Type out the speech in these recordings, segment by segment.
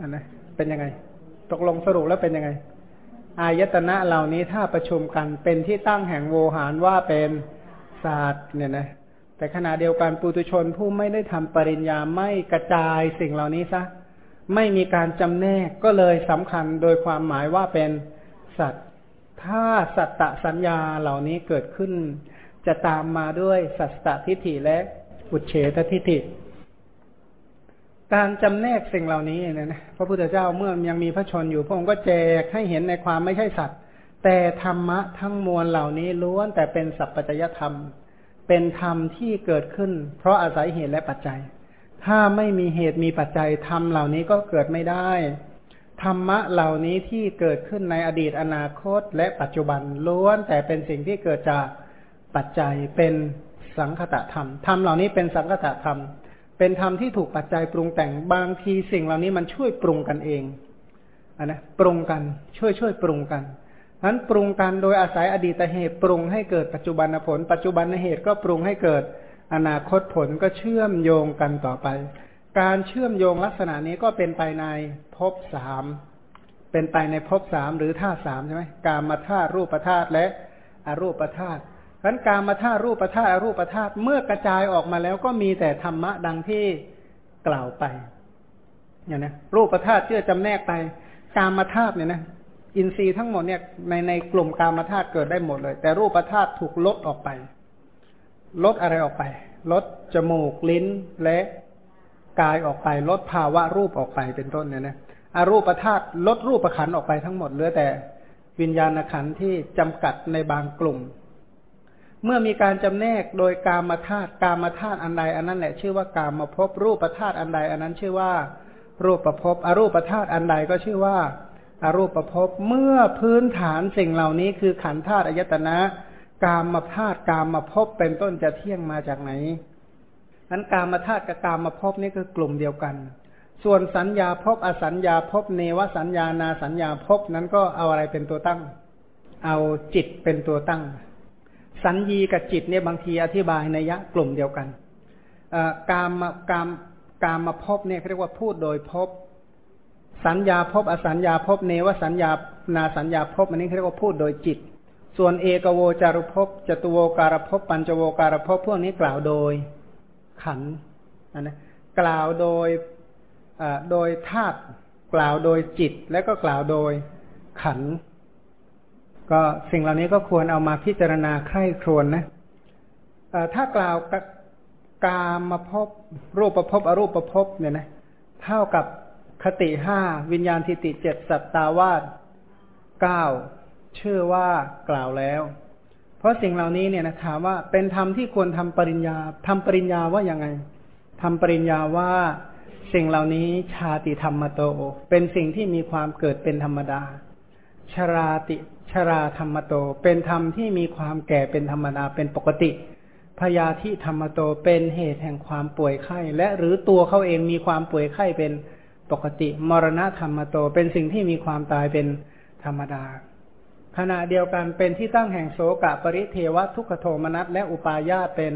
อันนะเป็นยังไง ตกลงสรุปแล้วเป็นยังไง อายตนะเหล่านี้ถ้าประชุมกันเป็นที่ตั้งแห่งโวหารว่าเป็นศาสตร์เนี่ยนะแต่ขณะเดียวกันปุถุชนผู้ไม่ได้ทำปริญญาไม่กระจายสิ่งเหล่านี้ซะไม่มีการจำแนกก็เลยสำคัญโดยความหมายว่าเป็นสัตว์ ถ้าสัตตสัญญาเหล่านี้เกิดขึ้น จะตามมาด้วยสัตตทิฏฐิและอุเฉททิฏฐิ การจำแนกสิ่งเหล่านี้นี่ยนะพระพุทธเจ้าเมื่อยังมีพระชนอยู่พระองค์ก็แจกให้เห็นในความไม่ใช่สัตว์ แต่ธรรมะทั้งมวลเหล่านี้ล้วนแต่เป็นสัพพัญญธรรม เป็นธรรมที่เกิดขึ้น เพราะอาศัยเหตุและปัจจัย ถ้าไม่มีเหตุมีปัจจัยธรรมเหล่านี้ก็เกิดไม่ได้ธรรมะเหล่านี้ที่เกิดขึ้นในอดีตอนาคต และปัจจุบันล้วนแต่เป็นสิ่งที่เกิดจากปัจจัยเป็นสังคตะธรรมธรรมเหล่านี้เป็นสังคตะธรรม เป็นธรรมที่ถูกปัจจัยปรุงแต่งบางทีสิ่งเหล่านี้มันช่วยปรุงกันเองอนนะปรุงกันช่วยช่วยปรุงกันนั้นปรุงกันโดยอาศัยอดีตเหตุปรุงให้เกิดปัจจุบันผล ปัจจุบันเหตุก็ปรุงให้เกิดอนาคตผลก็เชื่อมโยงกันต่อไป การเชื่อมโยงลักษณะนี้ก็เป็นไปในภพสามเป็นไปในภพสามหรือธาตุสามใช่ไหมการมาธาตุรูปธาตุและอรูปธาตุ นั้นการมาธาตุรูปธาตุอรูปธาตุเมื่อกระจายออกมาแล้วก็มีแต่ธรรมะดังที่กล่าวไปอย่างนี้รูปธาตุเชื่อจำแนกไป การมาธาตุเนี่ยนะอินทรีย์ทั้งหมดเนี่ยในในกลุ่มการมาธาตุเกิดได้หมดเลย แต่รูปธาตุถูกลดออกไป ลดอะไรออกไป ลดจมูกลิ้นและกายออกไป ลดภาวะรูปออกไปเป็นต้นเนี่ยนะอรูปธาตุลดรูปขันออกไปทั้งหมดเหลือแต่วิญญาณขันที่จำกัดในบางกลุ่ม เมื่อมีการจำแนกโดยกามาธาตุกามาธาตุอันใดอันนั้นแหละชื่อว่ากามมาพบรูปธาตุอันใดอันนั้นชื่อว่า รูปประพบอรูปธาตุอันใดก็ชื่อว่าอารูปประพบเมื่อพื้นฐานสิ่งเหล่านี้คือขันธาตุอายตนะกามมาธาตุกามมาพบเป็นต้นจะเที่ยงมาจากไหนนั้นกามาธาตุกับกามาพบนี่คือกลุ่มเดียวกัน ส่วนสัญญาพบอสัญญาพบเนวสัญญานาสัญญาพบนั้นก็เอาอะไรเป็นตัวตั้ง เอาจิตเป็นตัวตั้ง สัญญีกับจิตเนี่ยบางทีอธิบายในยะกลุ่มเดียวกันการมการการมาพบเนี่ยเรียกว่าพูดโดยพบ สัญญาพบอสัญญาพบเนวสัญญานาสัญญาพบอันนี้เรียกว่าพูดโดยจิต ส่วนเอกโวจารุภพจตุโวการภพปัญจโวการภพพวกนี้กล่าวโดยขันนะกล่าวโดยโดยธาตุกล่าวโดยจิต และก็กล่าวโดยขัน ก็สิ่งเหล่านี้ก็ควรเอามาพิจารณาใคร่ครวญนะถ้ากล่าวกามมาพบรูปประพบอรูปประพบเนี่ยนะเท่ากับคติห้าวิญญาณทิติเจ็ดสัตตาวาสเก้าเชื่อว่ากล่าวแล้ว เพราะสิ่งเหล่านี้เนี่ยนะถามว่าเป็นธรรมที่ควรทำปริญญาทำปริญญาว่ายังไงทำปริญญาว่าสิ่งเหล่านี้ชาติธรรมโต เป็นสิ่งที่มีความเกิดเป็นธรรมดา ชราติ ชราธรรมโต เป็นธรรมที่มีความแก่เป็นธรรมดาเป็นปกติ พยาธิธรรมโตเป็นเหตุแห่งความป่วยไข้ และหรือตัวเขาเองมีความป่วยไข้เป็นปกติ มรณะธรรมโต เป็นสิ่งที่มีความตายเป็นธรรมดา ขณะเดียวกันเป็นที่ตั้งแห่งโสกะปริเทวทุกขโทมนัสและอุปาญาตเป็น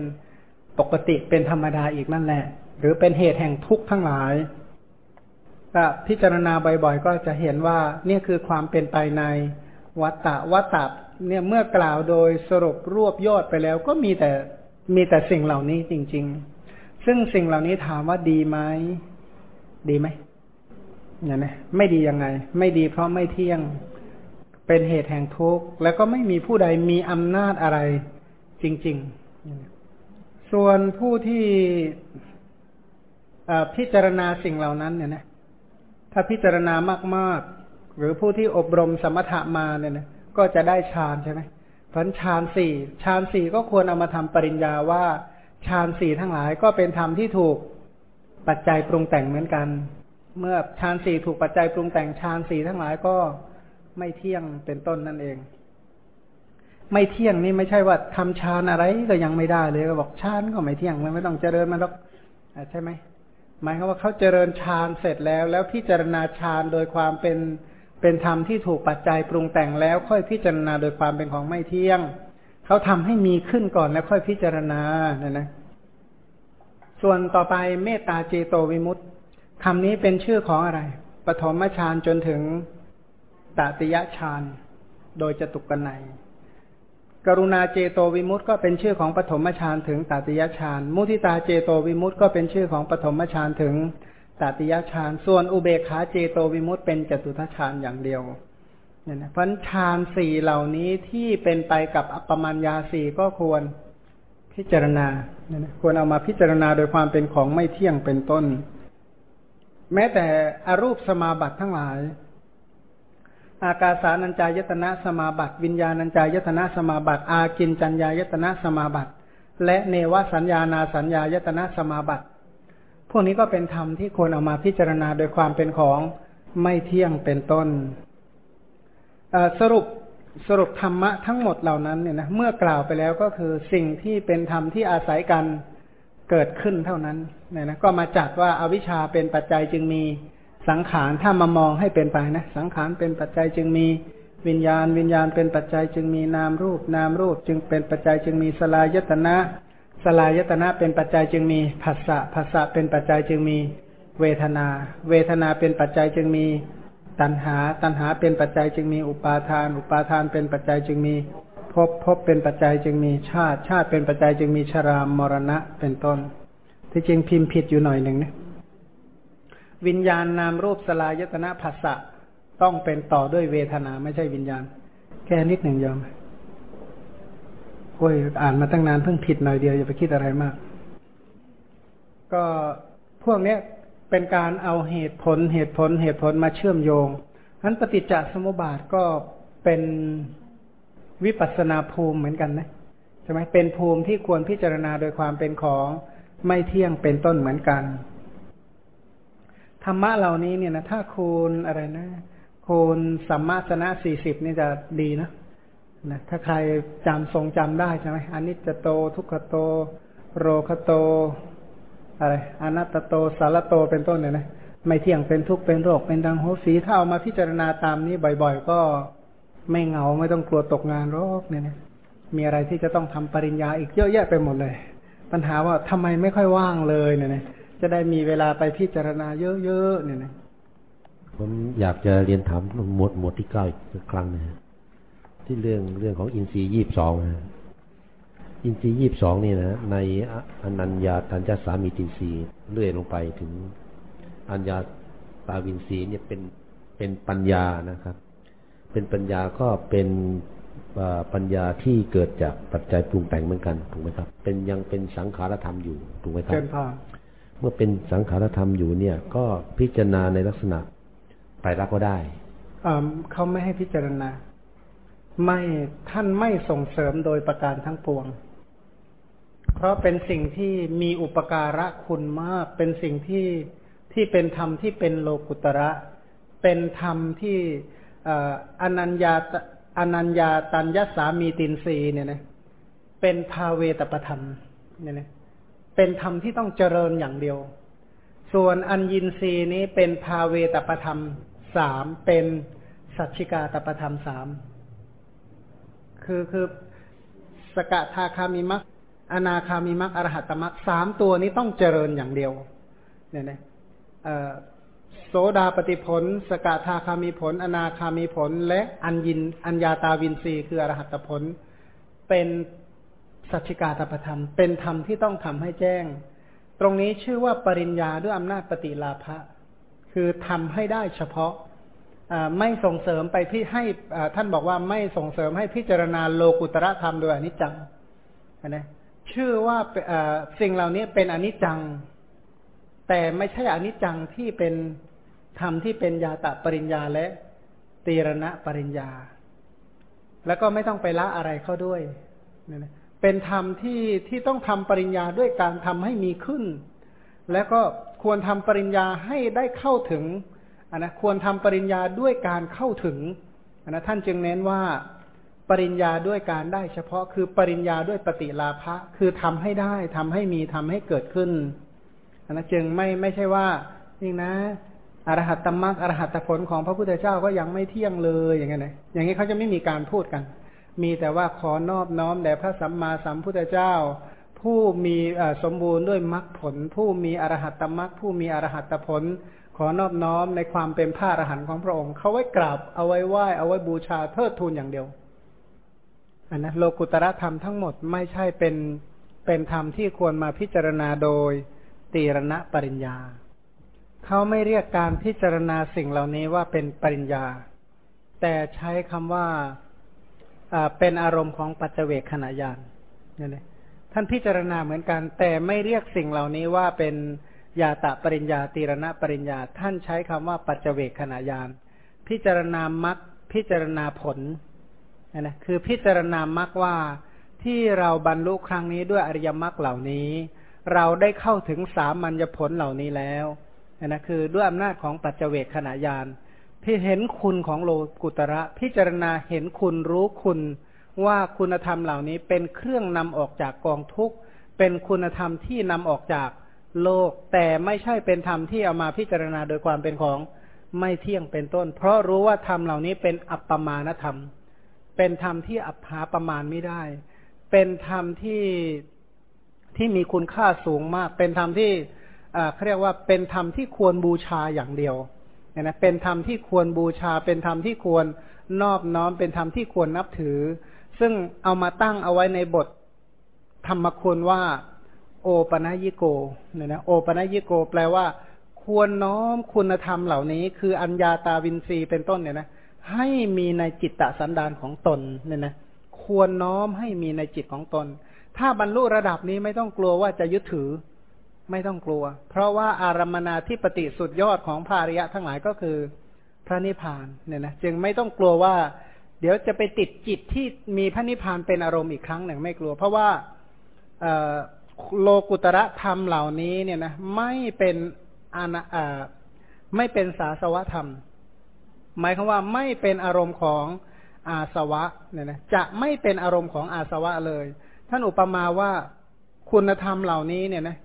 ปกติเป็นธรรมดาอีกนั่นแหละ หรือเป็นเหตุแห่งทุกข์ทั้งหลายก็พิจารณาบ่อยๆ ก็จะเห็นว่าเนี่ยคือความเป็นไปใน วัตตะวัตตะเนี่ยเมื่อกล่าวโดยสรุปรวบยอดไปแล้ว ก็มีแต่มีแต่สิ่งเหล่านี้จริง ๆ ซึ่งสิ่งเหล่านี้ถามว่าดีไหมดีไหมเนี่ยนะไม่ดียังไง ไม่ดีเพราะไม่เที่ยงเป็นเหตุแห่งทุกข์แล้วก็ไม่มีผู้ใดมีอำนาจอะไรจริง ๆ ส่วนผู้ที่พิจารณาสิ่งเหล่านั้นเนี่ยนะถ้าพิจารณามากๆ หรือผู้ที่อบรมสมถะมาเนี่ยนะก็จะได้ฌานใช่ไหมพันฌานสี่ฌานสี่ก็ควรเอามาทำปริญญาว่าฌานสี่ทั้งหลายก็เป็นธรรมที่ถูกปัจจัยปรุงแต่งเหมือนกัน เมื่อฌานสี่ถูกปัจจัยปรุงแต่งฌานสี่ทั้งหลายก็ไม่เที่ยงเป็นต้นนั่นเอง ไม่เที่ยงนี่ไม่ใช่ว่าทำฌานอะไรก็ยังไม่ได้เลยก็บอกฌานก็ไม่เที่ยงมันไม่ต้องเจริญมันหรอกใช่ไหมหมายความว่าเขาเจริญฌานเสร็จแล้ว แล้วพิจารณาฌานโดยความเป็น เป็นธรรมที่ถูกปัจจัยปรุงแต่งแล้วค่อยพิจารณาโดยความเป็นของไม่เที่ยง เขาทำให้มีขึ้นก่อนแล้วค่อยพิจารณาเนี่ยนะ ส่วนต่อไปเมตตาเจโตวิมุตต์คำนี้เป็นชื่อของอะไร ปฐมฌานจนถึงตติยฌาน โดยจตุกนัยกรุณาเจโตวิมุตต์ก็เป็นชื่อของปฐมฌานถึงตติยฌาน มุทิตาเจโตวิมุตต์ก็เป็นชื่อของปฐมฌานถึง ตติยฌานส่วนอุเบกขาเจโตวิมุตเป็นจตุทฌานอย่างเดียวเนี่ยนะพันฌานสี่เหล่านี้ที่เป็นไปกับอัปปมัญญาสี่ก็ควรพิจารณาเนี่ยนะควรเอามาพิจารณาโดยความเป็นของไม่เที่ยงเป็นต้น แม้แต่อรูปสมาบัติทั้งหลาย อากาสานัญจายตนะสมาบัติ วิญญาณัญจายตนะสมาบัติ อากินจัญญายตนะสมาบัติ และเนวสัญญานาสัญญายตนะสมาบัติ พวกนี้ก็เป็นธรรมที่ควรเอามาพิจารณาโดยความเป็นของไม่เที่ยงเป็นต้น สรุปสรุปธรรมะทั้งหมดเหล่านั้นเนี่ยนะเมื่อกล่าวไปแล้วก็คือสิ่งที่เป็นธรรมที่อาศัยกันเกิดขึ้นเท่านั้นเนี่ยนะก็มาจัดว่าอาวิชชาเป็นปัจจัยจึงมีสังขารถ้ามามองให้เป็นไปนะสังขารเป็นปัจจัยจึงมีวิญญาณ วิญญาณเป็นปัจจัยจึงมีนามรูป นามรูปจึงเป็นปัจจัยจึงมีสลายตนะ สลายตนะเป็นปัจจัยจึงมีผัสสะผัสสะเป็นปัจจัยจึงมี เวทนา เวทนาเป็นปัจจัยจึงมี ตัณหา ตัณหาเป็นปัจจัยจึงมีอุปาทาน อุปาทานเป็นปัจจัยจึงมีภพภพเป็นปัจจัยจึงมีชาติ ชาติเป็นปัจจัยจึงมีชรามรณะเป็นต้น ที่จริงพิมพ์ผิดอยู่หน่อยหนึ่งนะวิญญาณนามรูปสลายตนะภาษะต้องเป็นต่อด้วยเวทนาไม่ใช่วิญญาณ แค่นิดหนึ่งยอม โอ้ยอ่านมาตั้งนานเพิ่งผิดหน่อยเดียวอย่าไปคิดอะไรมาก ก็พวกเนี้ยเป็นการเอาเหตุผลเหตุผลเหตุผลมาเชื่อมโยงนั้นปฏิจจสมุปบาทก็เป็นวิปัสนาภูมิเหมือนกันนะใช่ไหมเป็นภูมิที่ควรพิจารณาโดยความเป็นของไม่เที่ยงเป็นต้นเหมือนกัน ธรรมะเหล่านี้เนี่ยนะถ้าคูณอะไรนะคูณสัมมาสนะสี่สิบนี่จะดีนะ นะถ้าใครจำทรงจำได้ใช่ไหมอันนี้จะโตทุกขโต โรคโต อะไรอนัตตโตสารโตเป็นต้นเนี่ยนะไม่เที่ยงเป็นทุกข์เป็นโรคเป็นดังโหสีถ้าเอามาพิจารณาตามนี้บ่อย ๆ ก็ไม่เหงาไม่ต้องกลัวตกงานโรคเนี่ยนะมีอะไรที่จะต้องทำปริญญาอีกเยอะแยะไปหมดเลย ปัญหาว่าทำไมไม่ค่อยว่างเลยเนี่ยนะจะได้มีเวลาไปพิจารณาเยอะๆเนี่ยนะผมอยากจะเรียนถามหมวดหมวดที่เก้าอีกครั้งนะฮะ ที่เรื่องเรื่องของอินทรีย์ยี่บสองนะอินทรีย์ยี่บสองนี่นะในอนัญญาตัญญาสามีตินทรีย์เลื่อยลงไปถึงอัญญาตาวินทรีย์เนี่ยเป็นเป็นปัญญานะครับ เป็นปัญญาก็เป็นปัญญาที่เกิดจากปัจจัยปรุงแต่งเหมือนกันถูกไหมครับ เป็นยังเป็นสังขารธรรมอยู่ถูกไหมครับเมื่อเป็นสังขารธรรมอยู่เนี่ย ก็พิจารณาในลักษณะไปรักก็ได้เขาไม่ให้พิจารณา ไม่ท่านไม่ส่งเสริมโดยประการทั้งปวง เพราะเป็นสิ่งที่มีอุปการะคุณมาก เป็นสิ่งที่ที่เป็นธรรมที่เป็นโลกุตระ เป็นธรรมที่อนัญญาอนัญญาตัญญสามีตินรีเนี่ยนะเป็นภาเวตประธรรมเนี่ยนะเป็นธรรมที่ต้องเจริญอย่างเดียว ส่วนอัญญินรีนี้เป็นภาเวตประธรรมสามเป็นสัจฉิกาตประธรรมสาม คือคือสกทาคามิมักอนาคามีมรรคอรหัตมรรคสามตัวนี้ต้องเจริญอย่างเดียว เนี่ยนะโสดาปฏิผล สกทาคามีผล อนาคามีผล และอัญญินอัญญาตาวินรีคืออรหัตผล เป็นสัจจิกาตประธรรม เป็นธรรมที่ต้องทำให้แจ้ง ตรงนี้ชื่อว่าปริญญาด้วยอำนาจปฏิลาภะคือทำให้ได้เฉพาะ ไม่ส่งเสริมไปที่ให้ท่านบอกว่าไม่ส่งเสริมให้พิจารณาโลกุตระธรรมโดยอนิจจังนะชื่อว่าสิ่งเหล่านี้เป็นอนิจจัง แต่ไม่ใช่อนิจจังที่เป็นธรรมที่เป็นยาตะปริญญาและตีรณะปริญญา แล้วก็ไม่ต้องไปละอะไรเข้าด้วยเป็นธรรมที่ที่ต้องทำปริญญาด้วยการทำให้มีขึ้น แล้วก็ควรทำปริญญาให้ได้เข้าถึง นนะควรทำปริญญาด้วยการเข้าถึงนะท่านจึงเน้นว่าปริญญาด้วยการได้เฉพาะคือปริญญาด้วยปฏิลาภะคือทำให้ได้ทำให้มีทำให้เกิดขึ้นอันนั้นจึงไม่ไม่ใช่ว่านี่นะอรหัตตมรรคอรหัตผลของพระพุทธเจ้าก็ยังไม่เที่ยงเลยอย่างเงี้ยนะอย่างนี้เขาจะไม่มีการพูดกัน มีแต่ว่าขอนอบน้อมแด่พระสัมมาสัมพุทธเจ้า ผู้มีสมบูรณ์ด้วยมรรคผล ผู้มีอรหัตตมรรคผู้มีอรหัตตผล ขอนอบน้อมในความเป็นพระอรหันต์ของพระองค์ เขาไว้กราบ เอาไว้ไหว้เอาไว้บูชาเทิดทูนอย่างเดียวอันนะโลกุตระธรรมทั้งหมดไม่ใช่เป็นเป็นธรรมที่ควรมาพิจารณาโดยตีรณะปริญญา เขาไม่เรียกการพิจารณาสิ่งเหล่านี้ว่าเป็นปริญญา แต่ใช้คำว่าเป็นอารมณ์ของปัจเจเวกขณะยานนี่ท่านพิจารณาเหมือนกัน แต่ไม่เรียกสิ่งเหล่านี้ว่าเป็น ยาตะปริญญาตีรณะปริญญาท่านใช้คำว่าปัจเจเวกขณะยานพิจารณามักพิจารณาผลนะคือพิจารณามักว่าที่เราบรรลุครั้งนี้ด้วยอริยมรรคเหล่านี้ เราได้เข้าถึงสามัญญผลเหล่านี้แล้วนะคือด้วยอำนาจของปัจเจเวกขณะยานพี่เห็นคุณของโลกุตระ พิจารณาเห็นคุณรู้คุณว่าคุณธรรมเหล่านี้เป็นเครื่องนำออกจากกองทุกข์เป็นคุณธรรมที่นำออกจาก โลก แต่ไม่ใช่เป็นธรรมที่เอามาพิจารณาโดยความเป็นของไม่เที่ยงเป็นต้น เพราะรู้ว่าธรรมเหล่านี้เป็นอัปปมาณธรรม เป็นธรรมที่อัปหาประมาณไม่ได้ เป็นธรรมที่ที่มีคุณค่าสูงมาก เป็นธรรมที่เขาเรียกว่าเป็นธรรมที่ควรบูชาอย่างเดียวนะเป็นธรรมที่ควรบูชา เป็นธรรมที่ควรนอบน้อม เป็นธรรมที่ควรนับถือ ซึ่งเอามาตั้งเอาไว้ในบทธรรมคุณว่า โอปนยิโกเนี่ยนะโอปนยิโก แปลว่า ควรน้อมคุณธรรมเหล่านี้ คืออัญญาตาวินรีเป็นต้นเนี่ยนะให้มีในจิตตสันดานของตนเนี่ยนะควรน้อมให้มีในจิตของตน ถ้าบรรลุระดับนี้ไม่ต้องกลัวว่าจะยึดถือ ไม่ต้องกลัว เพราะว่าอารมนาที่ปฏิสุดยอดของภาริยะทั้งหลายก็คือพระนิพพานเนี่ยนะจึงไม่ต้องกลัวว่า เดี๋ยวจะไปติดจิตที่มีพระนิพพานเป็นอารมณ์อีกครั้งหนึ่งไม่กลัว เพราะว่า โลกุตระธรรมเหล่านี้เนี่ยนะไม่เป็นอาณาไม่เป็นสาสวะธรรม หมายความว่าไม่เป็นอารมณ์ของอาสวะเนี่ยนะจะไม่เป็นอารมณ์ของอาสวะเลย ท่านอุปมาว่าคุณธรรมเหล่านี้เนี่ยนะ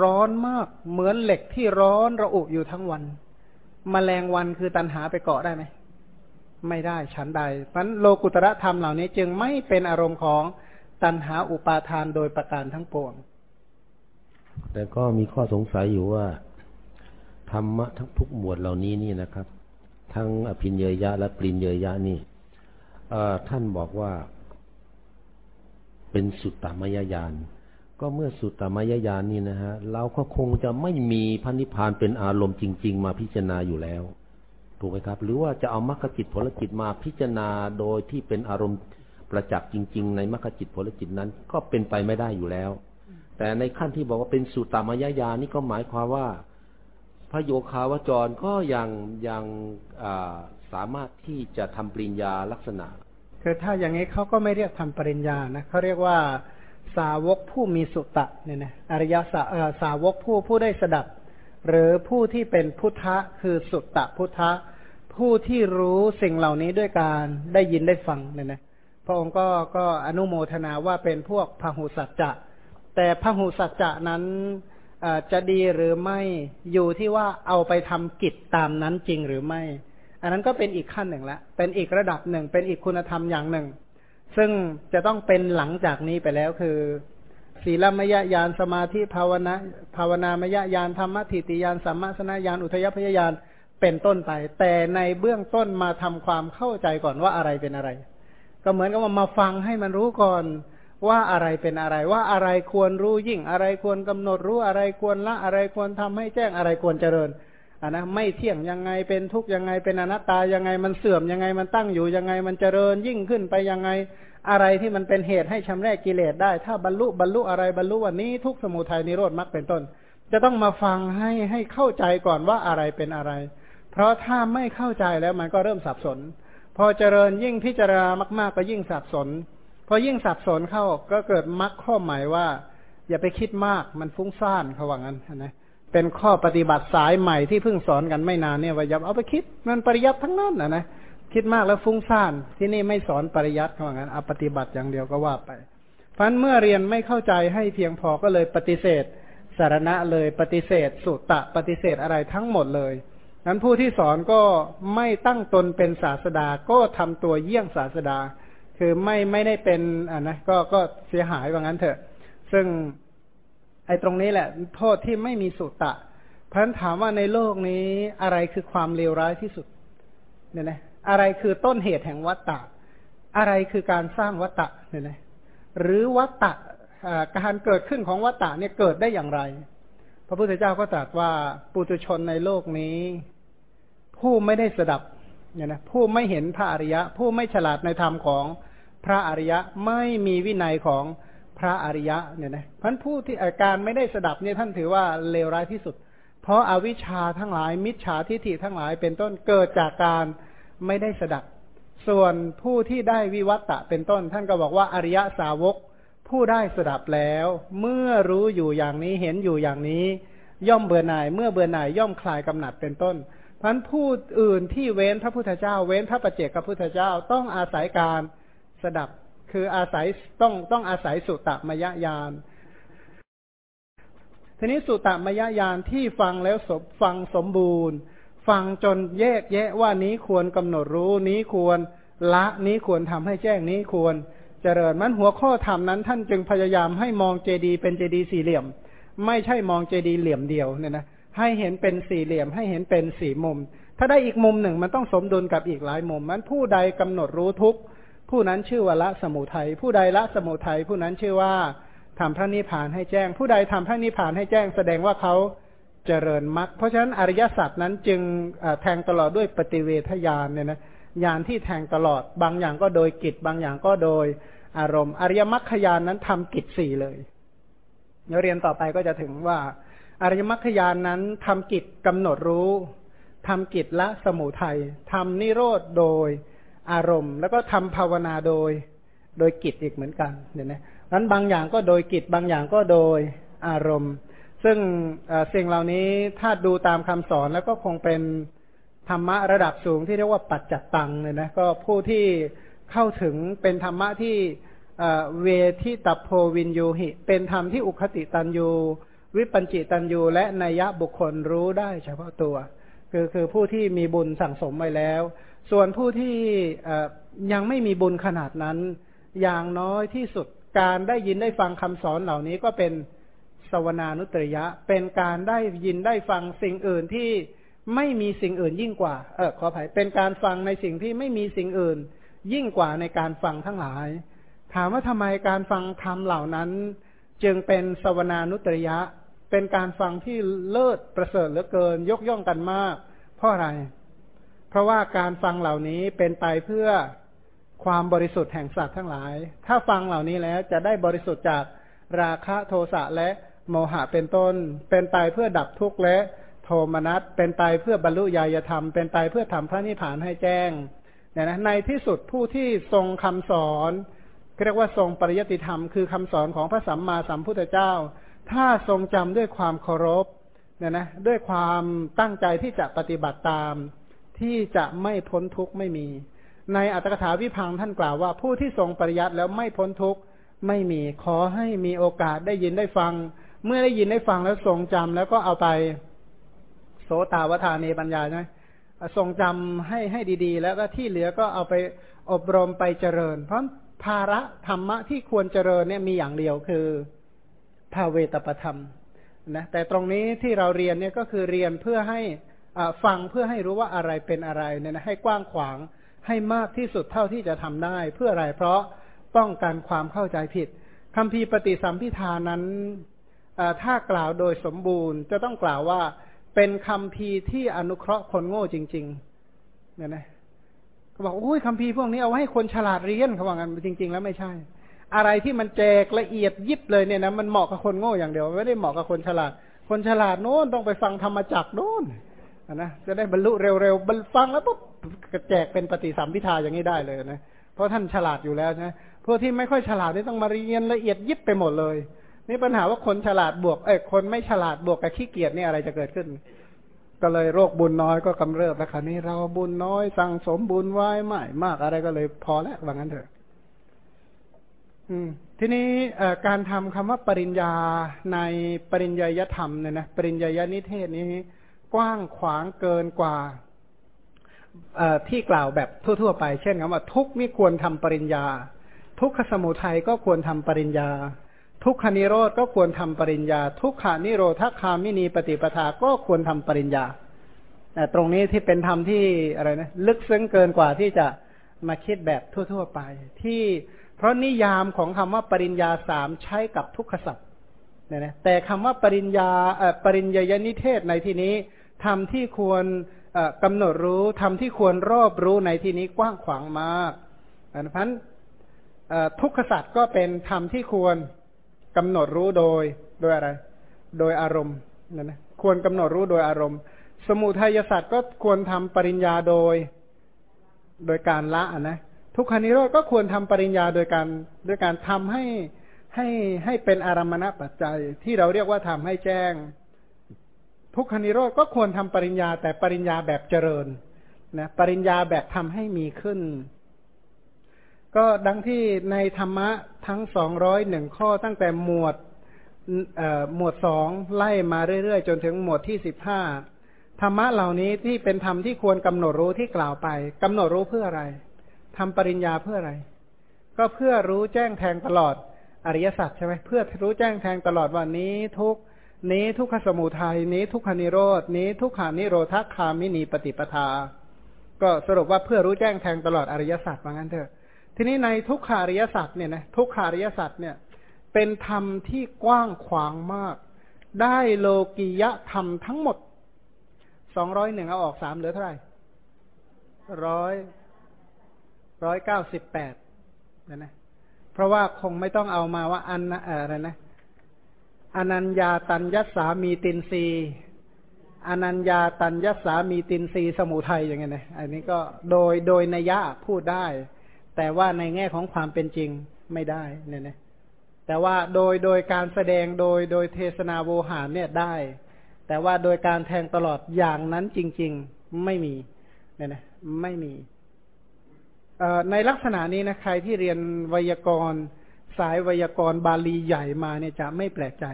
ร้อนมากเหมือนเหล็กที่ร้อนระอุอยู่ทั้งวันมแมลงวันคือตันหาไปเกาะได้ไหมไม่ได้ชั้นใดเพราะโลกุตระธรรมเหล่านี้จึงไม่เป็นอารมณ์ของ ตันหาอุปาทานโดยประการทั้งปวง แต่ก็มีข้อสงสัยอยู่ว่า ธรรมะทั้งทุกหมวดเหล่านี้นี่นะครับ ทั้งอภินเยยะ และปรินเยยะนี่ท่านบอกว่า เป็นสุตตามยญาณก็เมื่อสุตตมยญาณนี่นะฮะเราก็คงจะไม่มีพันนิพานเป็นอารมณ์จริง ๆ มาพิจารณาอยู่แล้วถูกไหมครับ หรือว่าจะเอามรรคจิตผลจิตมาพิจารณาโดยที่เป็นอารมณ์ ประจักษ์จริง ๆ ในมรรคจิตผลจิตนั้น ก็เป็นไปไม่ได้อยู่แล้ว แต่ในขั้นที่บอกว่าเป็นสุตตามายญาณนี่ก็หมายความว่า พระโยคาวจรก็ยังยังสามารถที่จะทำปริญญาลักษณะ คือถ้าอย่างนี้เขาก็ไม่เรียกทำปริญญานะเขาเรียกว่าสาวกผู้มีสุตะเนี่ยนะอริยสาสาวกผู้ผู้ได้สดับ หรือผู้ที่เป็นพุทธะคือสุตตะพุทธะผู้ที่รู้สิ่งเหล่านี้ด้วยการได้ยินได้ฟังเนี่ยนะ ระองค์ก็ก็อนุโมทนาว่าเป็นพวกพหุสัจจะ แต่พหุสัจจะนั้นจะดีหรือไม่อยู่ที่ว่าเอาไปทำกิจตามนั้นจริงหรือไม่ อันนั้นก็เป็นอีกขั้นหนึ่งละ เป็นอีกระดับหนึ่ง เป็นอีกคุณธรรมอย่างหนึ่ง ซึ่งจะต้องเป็นหลังจากนี้ไปแล้วคือศีลมยญาณสมาธิภาวนาภาวนามยญาณธรรมทิติญาณสัมมาสนญาณอุทยพยญาณเป็นต้นไป แต่ในเบื้องต้นมาทำความเข้าใจก่อนว่าอะไรเป็นอะไร ก็เหมือนกับว่ามาฟังให้มันรู้ก่อนว่าอะไรเป็นอะไรว่าอะไรควรรู้ยิ่งอะไรควรกำหนดรู้อะไรควรละอะไรควรทำให้แจ้งอะไรควรเจริญอ่านะไม่เที่ยงยังไงเป็นทุกยังไงเป็นอนัตตายังไงมันเสื่อมยังไงมันตั้งอยู่ยังไงมันเจริญยิ่งขึ้นไปยังไงอะไรที่มันเป็นเหตุให้ชำระกิเลสได้ ถ้าบรรลุบรรลุอะไรบรรลุวันนี้ทุกสมุทัยนิโรธมรรคเป็นต้น จะต้องมาฟังให้ให้เข้าใจก่อนว่าอะไรเป็นอะไร เพราะถ้าไม่เข้าใจแล้วมันก็เริ่มสับสน พอเจริญยิ่งพิจารณามากๆก็ยิ่งสับสน พอยิ่งสับสนเข้าก็เกิดมรรคข้อหมายว่า อย่าไปคิดมากมันฟุ้งซ่านเขาว่างั้นนะเป็นข้อปฏิบัติสายใหม่ที่เพิ่งสอนกันไม่นานเนี่ยว่าอย่าเอาไปคิดมันปริยัติทั้งนั้นนะนะคิดมากแล้วฟุ้งซ่านที่นี่ไม่สอนปริยัติเขาว่างั้นเอาปฏิบัติอย่างเดียวก็ว่าไปฟันเมื่อเรียนไม่เข้าใจให้เพียงพอก็เลยปฏิเสธสารณะเลยปฏิเสธสุตตะปฏิเสธอะไรทั้งหมดเลย นั้นผู้ที่สอนก็ไม่ตั้งตนเป็นศาสดา ก็ทำตัวเยี่ยงศาสดา คือไม่ไม่ได้เป็นอ่านะก็ก็เสียหายว่างั้นเถอะ ซึ่งไอ้ตรงนี้แหละ โทษที่ไม่มีสุตะเพราะฉะนั้นถามว่าในโลกนี้อะไรคือความเลวร้ายที่สุดเนี่ยนะอะไรคือต้นเหตุแห่งวัตตะ อะไรคือการสร้างวัตตะเนี่ยนะหรือวัตตะการเกิดขึ้นของวัตตะเนี่ยเกิดได้อย่างไร พระพุทธเจ้าก็ตรัสว่าปุถุชนในโลกนี้ ผู้ไม่ได้สดับเนี่ยนะผู้ไม่เห็นพระอริยะ ผู้ไม่ฉลาดในธรรมของพระอริยะไม่มีวินัยของพระอริยะเนี่ยนะพันผู้ที่อาการไม่ได้สดับเนี่ยท่านถือว่าเลวร้ายที่สุด เพราะอาวิชชาทั้งหลาย มิจฉาทิฏฐิทั้งหลายเป็นต้นเกิดจากการไม่ได้สดับ ส่วนผู้ที่ได้วิวัตตะเป็นต้น ท่านก็บอกว่าอริยสาวก ผู้ได้สดับแล้ว เมื่อรู้อยู่อย่างนี้เห็นอยู่อย่างนี้ ย่อมเบื่อหน่าย เมื่อเบื่อหน่ายย่อมคลายกำหนัดเป็นต้นพันผู้อื่นที่เว้นพระพุทธเจ้า เว้นพระปเจกพระพุทธเจ้าต้องอาศัยการสดับ คืออาศัยต้องต้องอาศัยสุตตมยญาณทีนี้สุตตมยญาณที่ฟังแล้วสมฟังสมบูรณ์ ฟังจนแยกแยะว่านี้ควรกำหนดรู้นี้ควรละนี้ควรทำให้แจ้งนี้ควร เจริญมันหัวข้อธรรมนั้น ท่านจึงพยายามให้มองเจดีเป็นเจดีสี่เหลี่ยม ไม่ใช่มองเจดีเหลี่ยมเดียวเนี่ยนะให้เห็นเป็นสี่เหลี่ยม ให้เห็นเป็นสี่มุม ถ้าได้อีกมุมหนึ่งมันต้องสมดุลกับอีกหลายมุมมันผู้ใดกำหนดรู้ทุกผู้นั้นชื่อว่าละสมุทัยผู้ใดละสมุทัยผู้นั้นชื่อว่าทำพระนิพพานให้แจ้ง ผู้ใดทำพระนิพพานให้แจ้งแสดงว่าเขาเจริญมรรคเพราะฉะนั้นอริยสัจนั้นจึงแทงตลอดด้วยปฏิเวทญาณเนี่ยนะ ญาณที่แทงตลอด บางอย่างก็โดยกิจ บางอย่างก็โดยอารมณ์ อริยมรรคญาณนั้นทำกิจสี่เลยเดี๋ยวเรียนต่อไปก็จะถึงว่า อริยมรรคญาณนั้นทำกิจกำหนดรู้ทำกิจละสมุทัยทำนิโรธโดยอารมณ์ แล้วก็ทำภาวนาโดยโดยกิจอีกเหมือนกันเนี่ยนะนั้นบางอย่างก็โดยกิจบางอย่างก็โดยอารมณ์ ซึ่งสิ่งเหล่านี้ถ้าดูตามคำสอนแล้วก็คงเป็น ธรรมะระดับสูงที่เรียกว่าปัจจัตตังเลยนะก็ผู้ที่เข้าถึงเป็นธรรมะที่เวทิตโพวินยูหิ เป็นธรรมที่อุคติตันยูวิปัญจิตันยูและนัยยะบุคคลรู้ได้เฉพาะตัว คือคือผู้ที่มีบุญสั่งสมไว้แล้ว ส่วนผู้ที่ยังไม่มีบุญขนาดนั้น อย่างน้อยที่สุดการได้ยินได้ฟังคำสอนเหล่านี้ก็เป็นสวนานุตริยะ เป็นการได้ยินได้ฟังสิ่งอื่นที่ ไม่มีสิ่งอื่นยิ่งกว่า เออขออภัยเป็นการฟังในสิ่งที่ไม่มีสิ่งอื่น ยิ่งกว่าในการฟังทั้งหลาย ถามว่าทำไมการฟังธรรมเหล่านั้น จึงเป็นสวนานุตริยะ เป็นการฟังที่เลิศประเสริฐเหลือเกิน ยกย่องกันมาก เพราะอะไร เพราะว่าการฟังเหล่านี้เป็นไปเพื่อความบริสุทธิ์แห่งสัตว์ทั้งหลาย ถ้าฟังเหล่านี้แล้วจะได้บริสุทธิ์จากราคะโทสะและโมหะเป็นต้น เป็นไปเพื่อดับทุกข์และ โทมนัสเป็นไปเพื่อบรรลุญาณธรรม เป็นไปเพื่อทำพระนิพพานให้แจ้งเนี่ยนะในที่สุดผู้ที่ทรงคำสอนเรียกว่าทรงปริยติธรรม คือคำสอนของพระสัมมาสัมพุทธเจ้า ถ้าทรงจำด้วยความเคารพเนี่ยนะด้วยความตั้งใจที่จะปฏิบัติตาม ที่จะไม่พ้นทุกข์ไม่มี ในอัตถกถาวิพังท่านกล่าวว่า ผู้ที่ทรงปริยัติแล้วไม่พ้นทุกข์ไม่มีขอให้มีโอกาสได้ยินได้ฟัง เมื่อได้ยินได้ฟังแล้วทรงจำแล้วก็เอาไป สตาวทานีปัญญาใช่ไหมทรงจำให้ให้ดีๆ แล้วก็ที่เหลือก็เอาไปอบรมไปเจริญ เพราะภาระธรรมะที่ควรเจริญเนี่ยมีอย่างเดียวคือภาเวตประธรรมนะแต่ตรงนี้ที่เราเรียนเนี่ยก็คือเรียนเพื่อให้ฟังเพื่อให้รู้ว่าอะไรเป็นอะไรเนี่ยนะให้กว้างขวางให้มากที่สุดเท่าที่จะทำได้ เพื่ออะไรเพราะป้องกันความเข้าใจผิดคำพีปฏิสัมพิธานั้นถ้ากล่าวโดยสมบูรณ์จะต้องกล่าวว่า เป็นคำพีที่อนุเคราะห์คนโง่จริงๆเนี่ยนะเขาบอกโอ้ยคำพีพวกนี้เอาไว้ให้คนฉลาดเรียนเขาบอกกันจริง ๆ แล้วไม่ใช่ อะไรที่มันแจกละเอียดยิบเลยเนี่ยนะมันเหมาะกับคนโง่อย่างเดียว ไม่ได้เหมาะกับคนฉลาด คนฉลาดโน้นต้องไปฟังธรรมจักโน้นนะจะได้บรรลุเร็วๆฟังแล้วปุ๊บแจกเป็นปฏิสัมพิทาอย่างนี้ได้เลยนะเพราะท่านฉลาดอยู่แล้วนะพวกที่ไม่ค่อยฉลาดนี่ต้องมาเรียนละเอียดยิบไปหมดเลย นี่ปัญหาว่าคนฉลาดบวกเอ้คนไม่ฉลาดบวกกับขี้เกียจนี่อะไรจะเกิดขึ้น ก็เลยโรคบุญน้อยก็กำเริบแล้วคราวนี้เราบุญน้อยสั่งสมบุญไว้ไม่มากอะไรก็เลยพอแล้วว่างั้นเถอะ อืม ทีนี้การทำคำว่าปริญญาในปริญญายธรรมเนี่ยนะปริญญายนิเทศนี้ กว้างขวางเกินกว่าที่กล่าวแบบทั่ว ๆ ไป เช่นคำว่าทุกไม่ควรทำปริญญา ทุกขสมุทัยก็ควรทำปริญญา ทุกขานิโรธก็ควรทำปริญญา ทุกขานิโรธคามินีปฏิปทาก็ควรทำปริญญาแต่ตรงนี้ที่เป็นธรรมที่อะไรนะลึกซึ้งเกินกว่าที่จะมาคิดแบบทั่ว ๆ ไป ที่เพราะนิยามของคำว่าปริญญาสามใช้กับทุกขสัตว์เนี่ยนะแต่คำว่าปริญญาปริญญายนิเทศในที่นี้ทำที่ควรกำหนดรู้ทำที่ควรรอบรู้ในที่นี้กว้างขวางมากเพราะฉะนั้นทุกขสัตว์ก็เป็นธรรมที่ควร กำหนดรู้โดยโดยอะไร โดยอารมณ์นั่นนะควรกำหนดรู้โดยอารมณ์ สมุทัยศาสตร์ก็ควรทำปริญญาโดยโดยการละนะทุกขานิโรธก็ควรทำปริญญาโดยการโดยการทำให้ให้ให้เป็นอารมณปัจจัยที่เราเรียกว่าทำให้แจ้ง ทุกขานิโรธก็ควรทำปริญญาแต่ปริญญาแบบเจริญนะปริญญาแบบทำให้มีขึ้น ก็ดังที่ในธรรมะทั้งสองร้อยหนึ่งข้อตั้งแต่หมวดหมวดสองไล่มาเรื่อยๆ จนถึงหมวดที่สิบห้าธรรมะเหล่านี้ที่เป็นธรรมที่ควรกำหนดรู้ที่กล่าวไปกำหนดรู้เพื่ออะไรทำปริญญาเพื่ออะไร ก็เพื่อรู้แจ้งแทงตลอดอริยสัจใช่ไหมเพื่อรู้แจ้งแทงตลอดวันนี้ทุกนี้ทุกขสมุทัยนี้ทุกขานิโรดนี้ทุกขานิโรธคามินีปฏิปทา ก็สรุปว่าเพื่อรู้แจ้งแทงตลอดอริยสัจว่างั้นเถอะ ทีนี้ในทุกขาริยสัตว์เนี่ยนะทุกขาริยสัตว์เนี่ย เป็นธรรมที่กว้างขวางมาก ได้โลกิยะธรรมทั้งหมดสองร้อยหนึ่งเอาออกสามเหลือเท่าไหร่ร้อยร้อยเก้าสิบแปดนะนะเพราะว่าคงไม่ต้องเอามาว่าอันอะไรนะอนัญญาตัญญสามีตินรีอนัญญาตัญญสามีตินรีสมุทัยอย่างเงี้ยนะอันนี้ก็โดยโดยนัยยะพูดได้ แต่ว่าในแง่ของความเป็นจริงไม่ได้เนี่ยนะแต่ว่าโดยโดยการแสดงโดยโดยเทศนาโวหารเนี่ยได้ แต่ว่าโดยการแทงตลอดอย่างนั้นจริง ๆไม่มีเนี่ยนะไม่มีในลักษณะนี้นะใครที่เรียนไวยากรณ์สายไวยากรณ์บาลีใหญ่มาเนี่ยจะไม่แปลกใจ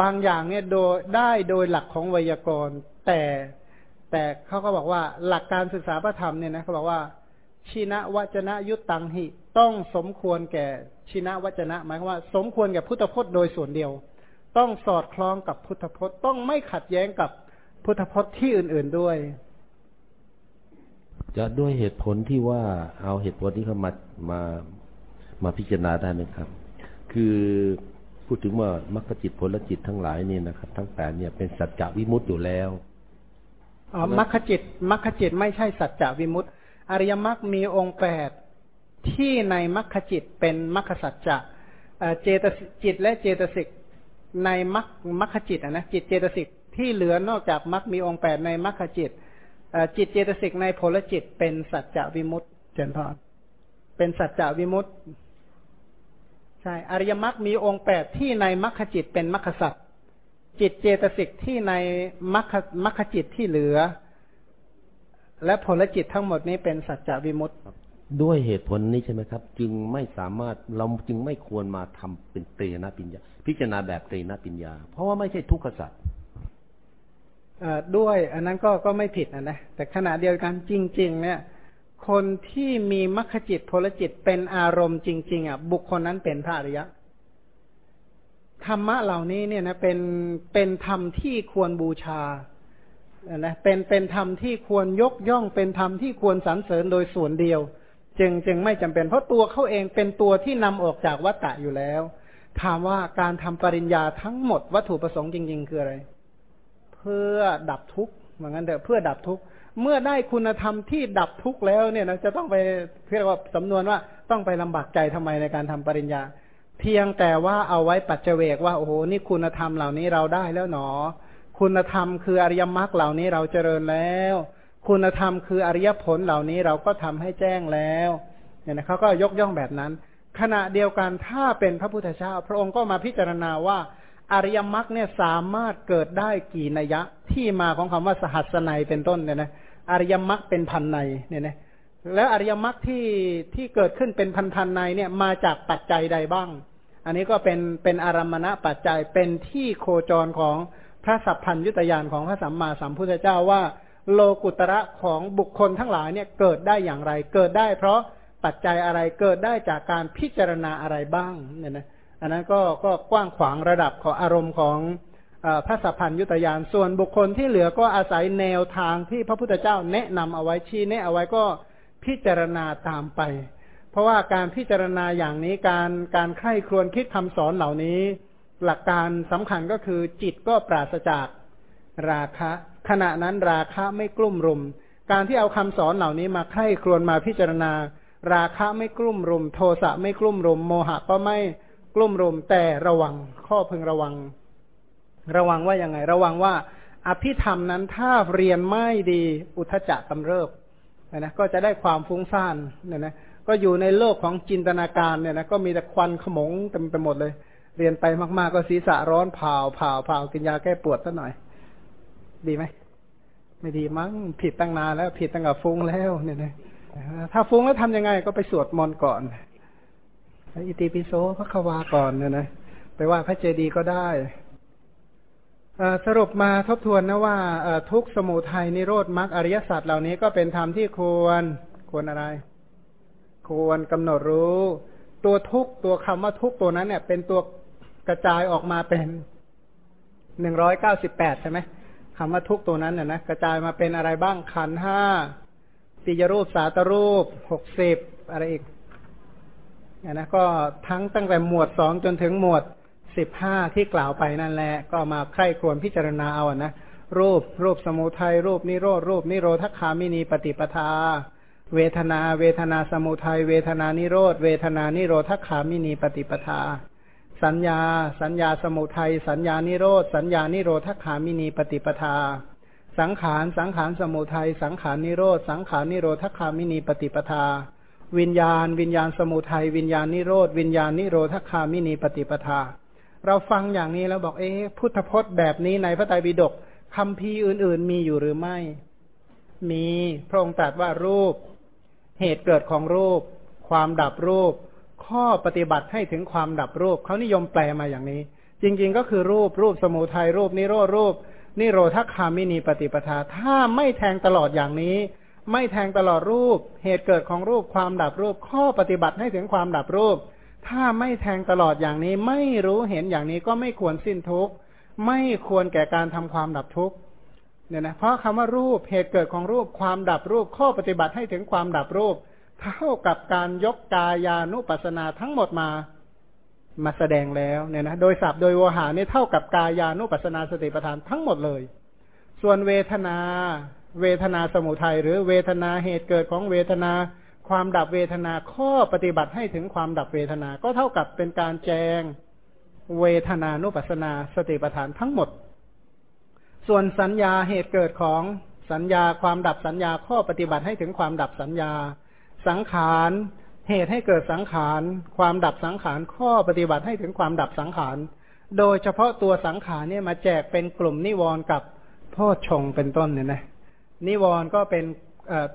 บางอย่างเนี่ยโดยได้โดยหลักของไวยากรณ์แต่แต่เขาก็บอกว่าหลักการศึกษาพระธรรมเนี่ยนะเขาบอกว่า ชินะวจนะยุตตังหิ ต้องสมควรแก่ชินะวจนะ หมายความว่า สมควรแก่พุทธพจน์โดยส่วนเดียว ต้องสอดคล้องกับพุทธพจน์ ต้องไม่ขัดแย้งกับพุทธพจน์ที่อื่น ๆด้วย จะด้วยเหตุผลที่ว่าเอาเหตุผลที่เขามามามาพิจารณาได้ไหมครับ คือพูดถึงว่ามรรคจิตผลจิตทั้งหลายนี่นะครับ ทั้งแปดเนี่ยเป็นสัจจวิมุตต์อยู่แล้วอ๋อมรรคจิตมรรคจิตไม่ใช่สัจจวิมุตต์ อริยมรรคมีองค์แปดที่ในมรรคจิตเป็นมรรคสัจจะเจตจิตและเจตสิกในมรรคมรรคจิตนะจิตเจตสิกที่เหลือนอกจากมรรคมีองค์แปดในมรรคจิตจิตเจตสิกในผลจิตเป็นสัจจะวิมุตต์เจนพรเป็นสัจจะวิมุตต์ใช่อริยมรรคมีองค์แปดที่ในมรรคจิตเป็นมรรคสัจจิตเจตสิกที่ในมรรคมรรคจิตที่เหลือ และผลจิตทั้งหมดนี้เป็นสัจจวิมุตต์ด้วยเหตุผลนี้ใช่ไหมครับ จึงไม่สามารถเราจึงไม่ควรมาทำเป็นเตนะปัญญา พิจารณาแบบเตนะปัญญา เพราะว่าไม่ใช่ทุกขสัจด้วยอันนั้นก็ก็ไม่ผิดนะนะแต่ขณะเดียวกันจริง ๆ เนี่ย คนที่มีมรรคจิตผลจิตเป็นอารมณ์จริง ๆ อะ บุคคลนั้นเป็นพระอริยะธรรมะเหล่านี้เนี่ยนะเป็นเป็นธรรมที่ควรบูชา นะเป็นเป็นธรรมที่ควรยกย่องเป็นธรรมที่ควรสรรเสริญโดยส่วนเดียว จึงจึงไม่จำเป็น เพราะตัวเขาเองเป็นตัวที่นำออกจากวัฏฏะอยู่แล้ว ถามว่าการทำปริญญาทั้งหมดวัตถุประสงค์จริง ๆ คืออะไร เพื่อดับทุกข์เหมือนกันเถอะเพื่อดับทุกข์เมื่อได้คุณธรรมที่ดับทุกข์แล้วเนี่ยนะจะต้องไปเรียกว่าสำนวนว่าต้องไปลำบากใจทำไมในการทำปริญญา เพียงแต่ว่าเอาไว้ปัจเจกว่าโอ้โหนี่คุณธรรมเหล่านี้เราได้แล้วหนอ คุณธรรมคืออริยมรรคเหล่านี้เราเจริญแล้ว คุณธรรมคืออริยผลเหล่านี้เราก็ทำให้แจ้งแล้วเนี่ยนะเขาก็ยกย่องแบบนั้น ขณะเดียวกันถ้าเป็นพระพุทธเจ้า พระองค์ก็มาพิจารณาว่าอริยมรรคเนี่ยสามารถเกิดได้กี่นัยยะที่มาของคำว่าสหัสนัยเป็นต้นเนี่ยนะอริยมรรคเป็นพันในเนี่ยนะแล้วอริยมรรคที่ที่เกิดขึ้นเป็นพันพันในเนี่ยมาจากปัจจัยใดบ้าง อันนี้ก็เป็นเป็นอารมณะปัจจัยเป็นที่โคจรของ ระสัพพัญยุตยานของพระสัมมาสัมพุทธเจ้าว่า โลกุตระของบุคคลทั้งหลายเนี่ยเกิดได้อย่างไร เกิดได้เพราะปัจจัยอะไรเกิดได้จากการพิจารณาอะไรบ้างเนี่ยนะอันนั้นก็ก็กว้างขวางระดับของอารมณ์ของพระสัพพัญยุตยานส่วนบุคคลที่เหลือก็อาศัยแนวทางที่พระพุทธเจ้าแนะนำเอาไว้ชี้แนะเอาไว้ก็พิจารณาตามไป เพราะว่าการพิจารณาอย่างนี้การการใคร่ครวญคิดคำสอนเหล่านี้ หลักการสำคัญก็คือจิตก็ปราศจากราคะ ขณะนั้นราคะไม่กลุ่มรุม การที่เอาคำสอนเหล่านี้มาใคร่ครวญมาพิจารณา ราคะไม่กลุ่มรุม โทสะไม่กลุ่มรุม โมหะก็ไม่กลุ่มรุมแต่ระวังข้อพึงระวัง ระวังว่ายังไง ระวังว่า อภิธรรมนั้นถ้าเรียนไม่ดีอุทจักกำเริบนะก็จะได้ความฟุ้งซ่านเนี่ยนะก็อยู่ในโลกของจินตนาการเนี่ยนะก็มีแต่ควันขมงเต็มไปหมดเลย เรียนไปมาก ๆ ก็ศีรษะร้อนเผาเผาเผากินยาแก้ปวดซะหน่อย ดีไหมไม่ดีมั้งผิดตั้งนานแล้ว ผิดตั้งแต่ฟุ้งแล้วเนี่ยนะถ้าฟุ้งแล้วทำยังไงก็ไปสวดมนต์ก่อนอิติปิโสพระควาก่อนเนี่ยนะไปว่าพระเจดีย์ก็ได้สรุปมาทบทวนนะว่าทุกสมุทัยนิโรธมรรคอริยสัจเหล่านี้ก็เป็นธรรมที่ควรควรอะไร ควรกำหนดรู้ ตัวทุกตัวคำว่าทุกตัวนั้นเนี่ย เป็นตัว กระจายออกมาเป็นหนึ่งร้อยเก้าสิบแปดใช่ไหมคำว่าทุกตัวนั้นเนี่ยนะกระจายมาเป็นอะไรบ้างขันห้าติยรูปสาตรูปหกสิบอะไรอีกเนี่ยนะก็ทั้งตั้งแต่หมวดสองจนถึงหมวดสิบห้าที่กล่าวไปนั่นแหละ ก็มาใคร่ครวญพิจารณาเอานะรูปรูปสมุทัยรูปนิโรธรูปนิโรธคามินีปฏิปทา เวทนา เวทนาสมุทัยเวทนานิโรธเวทนานิโรธคามินีปฏิปทา สัญญา สัญญาสมุทัย สัญญานิโรธ สัญญานิโรธคามินีปฏิปทา สังขาร สังขารสมุทัย สังขารนิโรธ สังขารนิโรธคามินีปฏิปทา วิญญาณ วิญญาณสมุทัย วิญญาณนิโรธ วิญญาณนิโรธคามินีปฏิปทา เราฟังอย่างนี้แล้วบอก เอ๊ะ พุทธพจน์แบบนี้ในพระไตรปิฎกคำพีอื่น ๆ มีอยู่หรือไม่ มี พระองค์ตรัสว่ารูป เหตุเกิดของรูป ความดับรูป ข้อปฏิบัติให้ถึงความดับรูปเขานิยมแปลมาอย่างนี้ จริง ๆ ก็คือรูปรูปสมุทัยรูปนิโรธรูป นิโรธคามินีปฏิปทา ถ้าไม่แทงตลอดอย่างนี้ ไม่แทงตลอดรูป เหตุเกิดของรูปความดับรูป ข้อปฏิบัติให้ถึงความดับรูป ถ้าไม่แทงตลอดอย่างนี้ ไม่รู้เห็นอย่างนี้ก็ไม่ควรสิ้นทุกข์ไม่ควรแก่การทำความดับทุกข์เนี่ยนะเพราะคำว่ารูปเหตุเกิดของรูปความดับรูป ข้อปฏิบัติให้ถึงความดับรูป เท่ากับการยกกายานุปัสนาทั้งหมดมามาแสดงแล้วเนี่ยนะโดยศัพท์โดยโวหานี่เท่ากับกายานุปัสนาสติปัฏฐานทั้งหมดเลย ส่วนเวทนา เวทนาสมุทัยหรือเวทนาเหตุเกิดของเวทนา ความดับเวทนาข้อปฏิบัติให้ถึงความดับเวทนา ก็เท่ากับเป็นการแจงเวทนานุปัสนาสติปัฏฐานทั้งหมด ส่วนสัญญาเหตุเกิดของสัญญาความดับสัญญาข้อปฏิบัติให้ถึงความดับสัญญา สังขารเหตุให้เกิดสังขาร ความดับสังขารข้อปฏิบัติให้ถึงความดับสังขาร โดยเฉพาะตัวสังขารเนี่ยมาแจกเป็นกลุ่มนิวรณ์กับพ่อชงเป็นต้นเนี่ยนะนิวรณ์ก็เป็น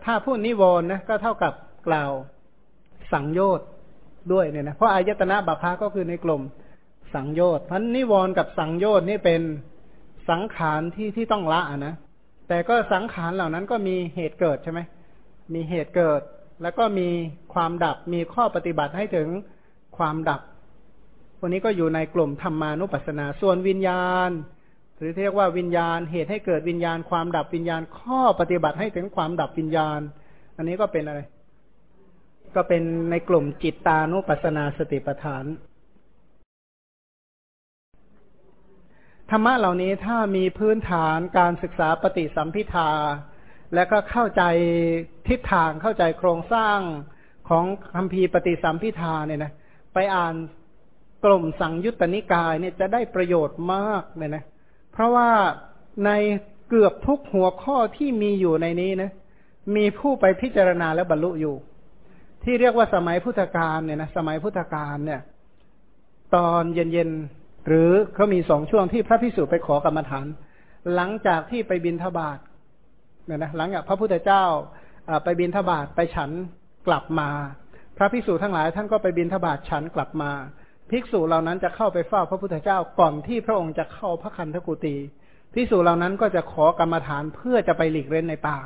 ถ้าพูดนิวรณ์นะก็เท่ากับกล่าวสังโยชน์ด้วยเนี่ยนะเพราะอายตนะบัพพาก็คือในกลุ่มสังโยชน์พันนิวรณ์กับสังโยชน์นี่เป็นสังขารที่ที่ต้องละนะแต่ก็สังขารเหล่านั้นก็มีเหตุเกิดใช่ไหมมีเหตุเกิด แล้วก็มีความดับมีข้อปฏิบัติให้ถึงความดับวันนี้ก็อยู่ในกลุ่มธรรมานุปัสสนาส่วนวิญญาณ หรือเรียกว่าวิญญาณเหตุให้เกิดวิญญาณ ความดับวิญญาณ ข้อปฏิบัติให้ถึงความดับวิญญาณ อันนี้ก็เป็นอะไร ก็เป็นในกลุ่มจิตตานุปัสนาสติปัฏฐานธรรมะเหล่านี้ถ้ามีพื้นฐานการศึกษาปฏิสัมพิทา และก็เข้าใจทิศทางเข้าใจโครงสร้างของคำพีปฏิสัมพิทาเนี่ยนะไปอ่านกลุ่มสังยุตตนิกายเนี่ยจะได้ประโยชน์มากเลยนะ เพราะว่าในเกือบทุกหัวข้อที่มีอยู่ในนี้นะมีผู้ไปพิจารณาและบรรลุอยู่ ที่เรียกว่าสมัยพุทธกาลเนี่ยนะสมัยพุทธกาลเนี่ย ตอนเย็นๆหรือเขามีสองช่วงที่พระพิสุไปขอกรรมฐาน หลังจากที่ไปบินทบาท เนี่ยนะหลังจากพระพุทธเจ้าไปบินทบาทไปฉันกลับมา พระภิกษุทั้งหลายท่านก็ไปบินทบาทฉันกลับมา ภิกษุเหล่านั้นจะเข้าไปเฝ้าพระพุทธเจ้าก่อนที่พระองค์จะเข้าพระคันธกุตีภิกษุเหล่านั้นก็จะขอกรรมฐานเพื่อจะไปหลีกเล่นในป่า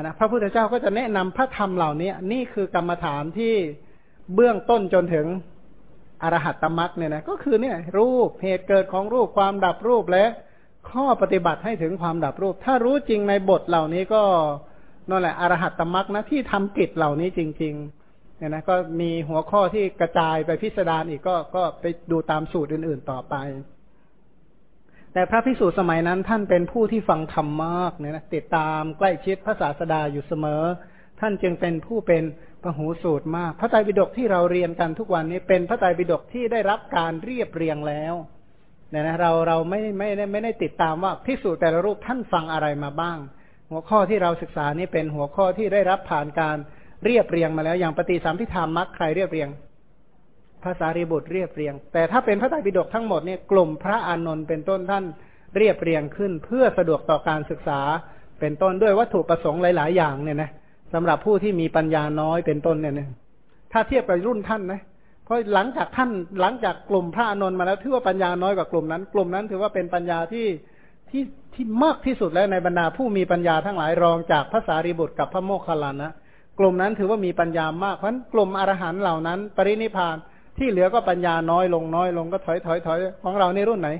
นะพระพุทธเจ้าก็จะแนะนำพระธรรมเหล่านี้นี่คือกรรมฐานที่เบื้องต้นจนถึงอรหัตตมรักเนี่ยนะก็คือเนี่ยรูปเหตุเกิดของรูปความดับรูปและ ข้อปฏิบัติให้ถึงความดับรูป ถ้ารู้จริงในบทเหล่านี้ก็นั่นแหละอรหัตตมรักนะที่ทำกิจเหล่านี้จริง ๆ เนี่ยนะก็มีหัวข้อที่กระจายไปพิสดารอีกก็ก็ไปดูตามสูตรอื่น ๆ ต่อไป แต่พระพิสูจน์สมัยนั้นท่านเป็นผู้ที่ฟังธรรมมากเนี่ยนะติดตามใกล้ชิดพระศาสดาอยู่เสมอ ท่านจึงเป็นผู้เป็นพหูสูตรมาก พระไตรปิฎกที่เราเรียนกันทุกวันนี้เป็นพระไตรปิฎกที่ได้รับการเรียบเรียงแล้ว เนี่ยนะเราเราไม่ไม่ได้ไม่ได้ติดตามว่าพิสูจน์แต่ละรูปท่านฟังอะไรมาบ้าง หัวข้อที่เราศึกษานี้เป็นหัวข้อที่ได้รับผ่านการเรียบเรียงมาแล้ว อย่างปฏิสัมพิธามักใครเรียบเรียงภาษารีบุตรเรียบเรียง แต่ถ้าเป็นพระไตรปิฎกทั้งหมดเนี่ยกลุ่มพระอานนท์เป็นต้นท่านเรียบเรียงขึ้น เพื่อสะดวกต่อการศึกษา เป็นต้นด้วยวัตถุประสงค์หลาย ๆ อย่างเนี่ยนะสำหรับผู้ที่มีปัญญาน้อยเป็นต้นเนี่ยนะถ้าเทียบกับรุ่นท่านนะ เพราะหลังจากท่านหลังจากกลุ่มพระอนนท์มาแล้วถือว่าปัญญาน้อยกว่ากลุ่มนั้น กลุ่มนั้นถือว่าเป็นปัญญาที่ที่ที่มากที่สุดแล้วในบรรดาผู้มีปัญญาทั้งหลายรองจากพระสารีบุตรกับพระโมคคัลลานะกลุ่มนั้นถือว่ามีปัญญามากเพราะกลุ่มอรหันต์เหล่านั้น ปรินิพานที่เหลือก็ปัญญาน้อยลงน้อยลงก็ถอยถอยถอยของเราในรุ่นไหน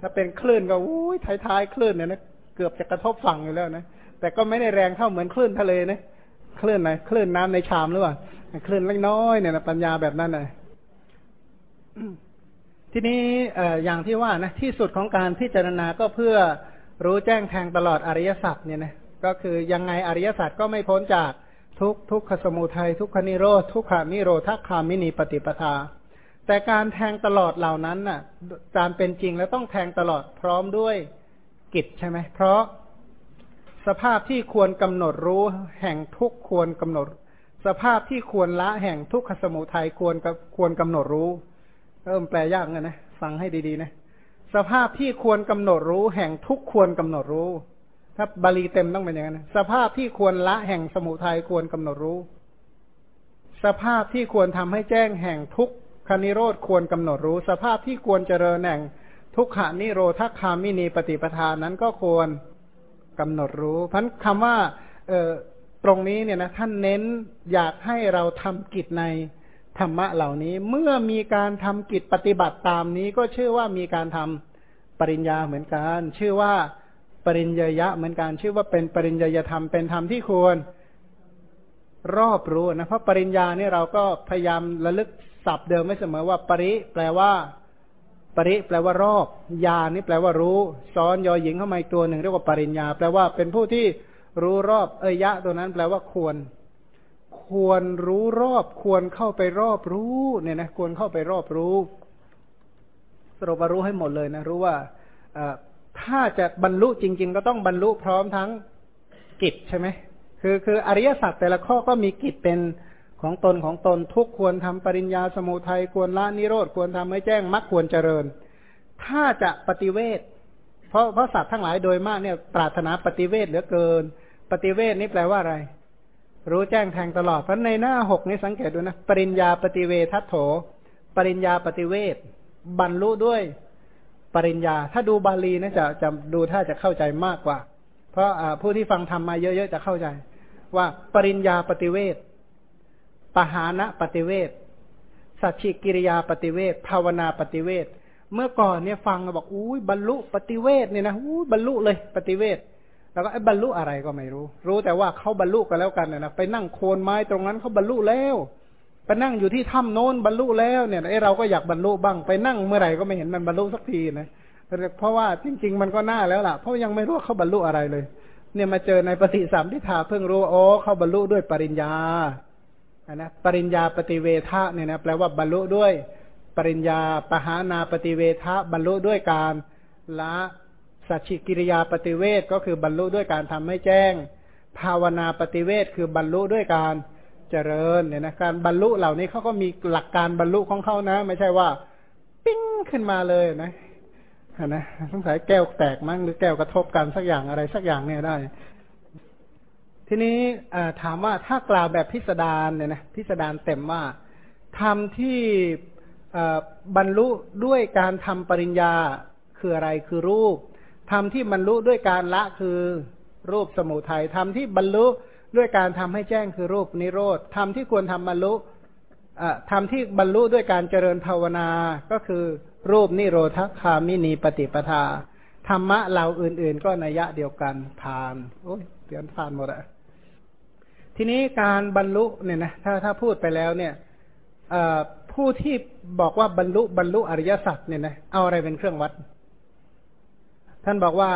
ถ้าเป็นคลื่นก็อุ้ยท้ายท้ายคลื่นเนี่ยนะเกือบจะกระทบฝั่งอยู่แล้วนะแต่ก็ไม่ได้แรงเท่าเหมือนคลื่นทะเลนะ คลื่นไหนคลื่นน้ำในชามหรือเปล่าคลื่นเล็กน้อยเนี่ยนะปัญญาแบบนั้นเลยทีนี้เออย่างที่ว่านะที่สุดของการพิจารณาก็เพื่อรู้แจ้งแทงตลอดอริยสัจเนี่ยนะก็คือยังไงอริยสัจก็ไม่พ้นจากทุกทุกขสมุทัยทุกขนิโรธทุกขานิโรธคามินีปฏิปทา แต่การแทงตลอดเหล่านั้นน่ะตามเป็นจริงแล้วต้องแทงตลอดพร้อมด้วยกิจใช่ไหมเพราะ สภาพที่ควรกำหนดรู้แห่งทุกควรกำหนด สภาพที่ควรละแห่งทุกขสมุทัยควรควรกำหนดรู้เริ่มแปลยากนะนะฟังให้ดีๆนะสภาพที่ควรกำหนดรู้แห่งทุกควรกำหนดรู้ ถ้าบาลีเต็มต้องเป็นอย่างนั้นสภาพที่ควรละแห่งสมุทัยควรกำหนดรู้ สภาพที่ควรทำให้แจ้งแห่งทุกคณิโรธควรกำหนดรู้ สภาพที่ควรเจริญแห่ง ทุกขานิโรธคามินีปฏิปทานนั้นก็ควร กำหนดรู้ เพราะคำว่าเออตรงนี้เนี่ยนะท่านเน้นอยากให้เราทำกิจในธรรมะเหล่านี้ เมื่อมีการทำกิจปฏิบัติตามนี้ก็ชื่อว่ามีการทำปริญญาเหมือนกัน ชื่อว่าปริญญยะเหมือนกันชื่อว่าเป็นปริญญยธรรมเป็นธรรมที่ควรรอบรู้นะเพราะปริญญาเนี่ยเราก็พยายามระลึกศัพท์เดิมไม่เสมอว่าปริ แปลว่า ปริแปลว่ารอบยานี่แปลว่ารู้ซ้อนยอหญิงเข้ามาอีกตัวหนึ่งเรียกว่าปริญญา แปลว่าเป็นผู้ที่รู้รอบเอยะ ตัวนั้นแปลว่าควร ควรรู้รอบ ควรเข้าไปรอบรู้เนี่ยนะควรเข้าไปรอบรู้สรุปว่ารู้ให้หมดเลยนะ รู้ว่าถ้าจะบรรลุจริง ๆ ก็ต้องบรรลุพร้อมทั้งกิจใช่ไหมคือคืออริยสัจแต่ละข้อก็มีกิจเป็น ของตนของตนทุกควรทำปริญญาสมุทัยควรละนิโรธควรทำให้แจ้งมรรคควรเจริญ ถ้าจะปฏิเวทเพราะเพราะสัตว์ทั้งหลายโดยมากเนี่ยปรารถนาปฏิเวทเหลือเกิน ปฏิเวทนี่แปลว่าอะไร รู้แจ้งแทงตลอดเพราะในหน้าหกนี้สังเกตดูนะปริญญาปฏิเวทัตโถ ปริญญาปฏิเวทบรรลุด้วยปริญญา ถ้าดูบาลีนะจะจะดูถ้าจะเข้าใจมากกว่า เพราะผู้ที่ฟังทำมาเยอะๆจะเข้าใจ ว่าปริญญาปฏิเวท ปหานะปฏิเวทสัจฉิกิริยาปฏิเวทภาวนาปฏิเวทเมื่อก่อนเนี่ยฟังบอกอุ้ยบรรลุปฏิเวทเนี่ยนะอุ้ยบรรลุเลยปฏิเวทแล้วก็ไอ้บรรลุอะไรก็ไม่รู้ รู้แต่ว่าเขาบรรลุกันแล้วกันนะไปนั่งโคนไม้ตรงนั้นเขาบรรลุแล้วไปนั่งอยู่ที่ถ้ำโน้นบรรลุแล้วเนี่ยไอ้เราก็อยากบรรลุบ้างไปนั่งเมื่อไหร่ก็ไม่เห็นมันบรรลุสักทีนะเพราะว่าจริง ๆ มันก็น่าแล้วล่ะ เพราะยังไม่รู้เขาบรรลุอะไรเลย เนี่ยมาเจอในปฏิสัมพิธาเพิ่งรู้โอ้เขาบรรลุด้วยปริญญา นะปริญญาปฏิเวทะเนี่ยนะแปลว่าบรรลุด้วย ปริญญาปหานาปฏิเวทะบรรลุด้วยการละสัจฉิกิริยาปฏิเวทก็คือบรรลุด้วยการทำให้แจ้ง ภาวนาปฏิเวทคือบรรลุด้วยการเจริญเนี่ยนะการบรรลุเหล่านี้เขาก็มีหลักการบรรลุของเขานะ ไม่ใช่ว่า ปิ้งขึ้นมาเลยนะนะสงสัยแก้วแตกมั้งหรือแก้วกระทบกันสักอย่างอะไรสักอย่างเนี่ยได้ ทีนี้ถามว่าถ้ากล่าวแบบพิสดารเนี่ยนะพิสดารเต็มว่าทำที่บรรลุด้วยการทำปริญญาคืออะไรคือรูปทำที่บรรลุด้วยการละคือรูปสมุทัยทำที่บรรลุด้วยการทำให้แจ้งคือรูปนิโรธทำที่ควรทำบรรลุทำที่บรรลุด้วยการเจริญภาวนาก็คือรูปนิโรธคามินีปฏิปทาธรรมะเหล่าอื่นๆ ก็นัยยะเดียวกันผ่านโอ้ยเดือนผ่านหมดอะ ทีนี้การบรรลุเนี่ยนะถ้าถ้าพูดไปแล้วเนี่ยผู้ที่บอกว่าบรรลุบรรลุอริยสัจเนี่ยนะเอาอะไรเป็นเครื่องวัด ท่านบอกว่า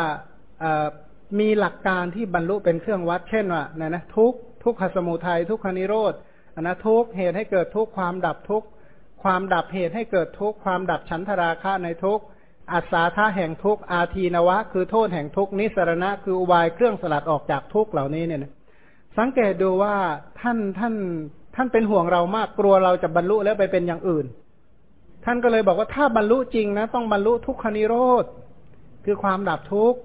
มีหลักการที่บรรลุเป็นเครื่องวัด เช่นว่านะนะทุกทุกขสมุทัยทุกขนิโรธนะทุกเหตุให้เกิดทุกความดับทุกความดับเหตุให้เกิดทุกความดับฉันทราคะในทุกอัศาธาแห่งทุกอาทีนวะ คือโทษแห่งทุกนิสรณะ คืออุบายเครื่องสลัดออกจากทุกเหล่านี้เนี่ยนะ สังเกตดูว่าท่านท่านท่านเป็นห่วงเรามากกลัวเราจะบรรลุแล้วไปเป็นอย่างอื่น ท่านก็เลยบอกว่าถ้าบรรลุจริงนะ ต้องบรรลุทุกขนิโรธ คือความดับทุกข์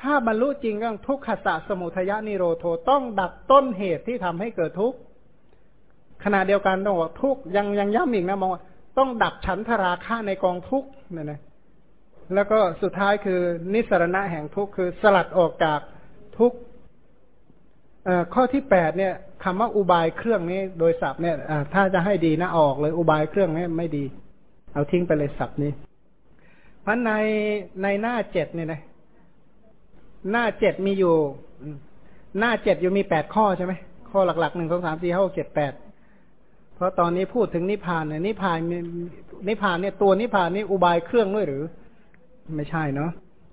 ถ้าบรรลุจริงก็ทุกขสะสมุทยนิโรโทต้องดับต้นเหตุที่ทำให้เกิดทุกข์ขณะเดียวกันต้องบอกทุกยังยังย้ำอีกนะมองต้องดับฉันทราค่าในกองทุกข์เนี่ยนะแล้วก็สุดท้ายคือนิสรณะแห่งทุกข์คือสลัดออกจากทุกข์ ข้อที่แปดเนี่ยคำว่าอุบายเครื่องนี้โดยศัพท์เนี่ยถ้าจะให้ดีนะออกเลยอุบายเครื่องนี้ไม่ดี เอาทิ้งไปเลยศัพท์นี้เพราะในในหน้าเจ็ดเนี่ยนะหน้าเจ็ดมีอยู่หน้าเจ็ดอยู่มีแปดข้อใช่ไหมข้อหลักๆหนึ่งสองสามสี่ห้าเจ็ดแปดเพราะตอนนี้พูดถึงนิพพานเนี่ยนิพพานนิพพานเนี่ยตัวนิพพานนี่อุบายเครื่องด้วยหรือ ไม่ใช่เนาะ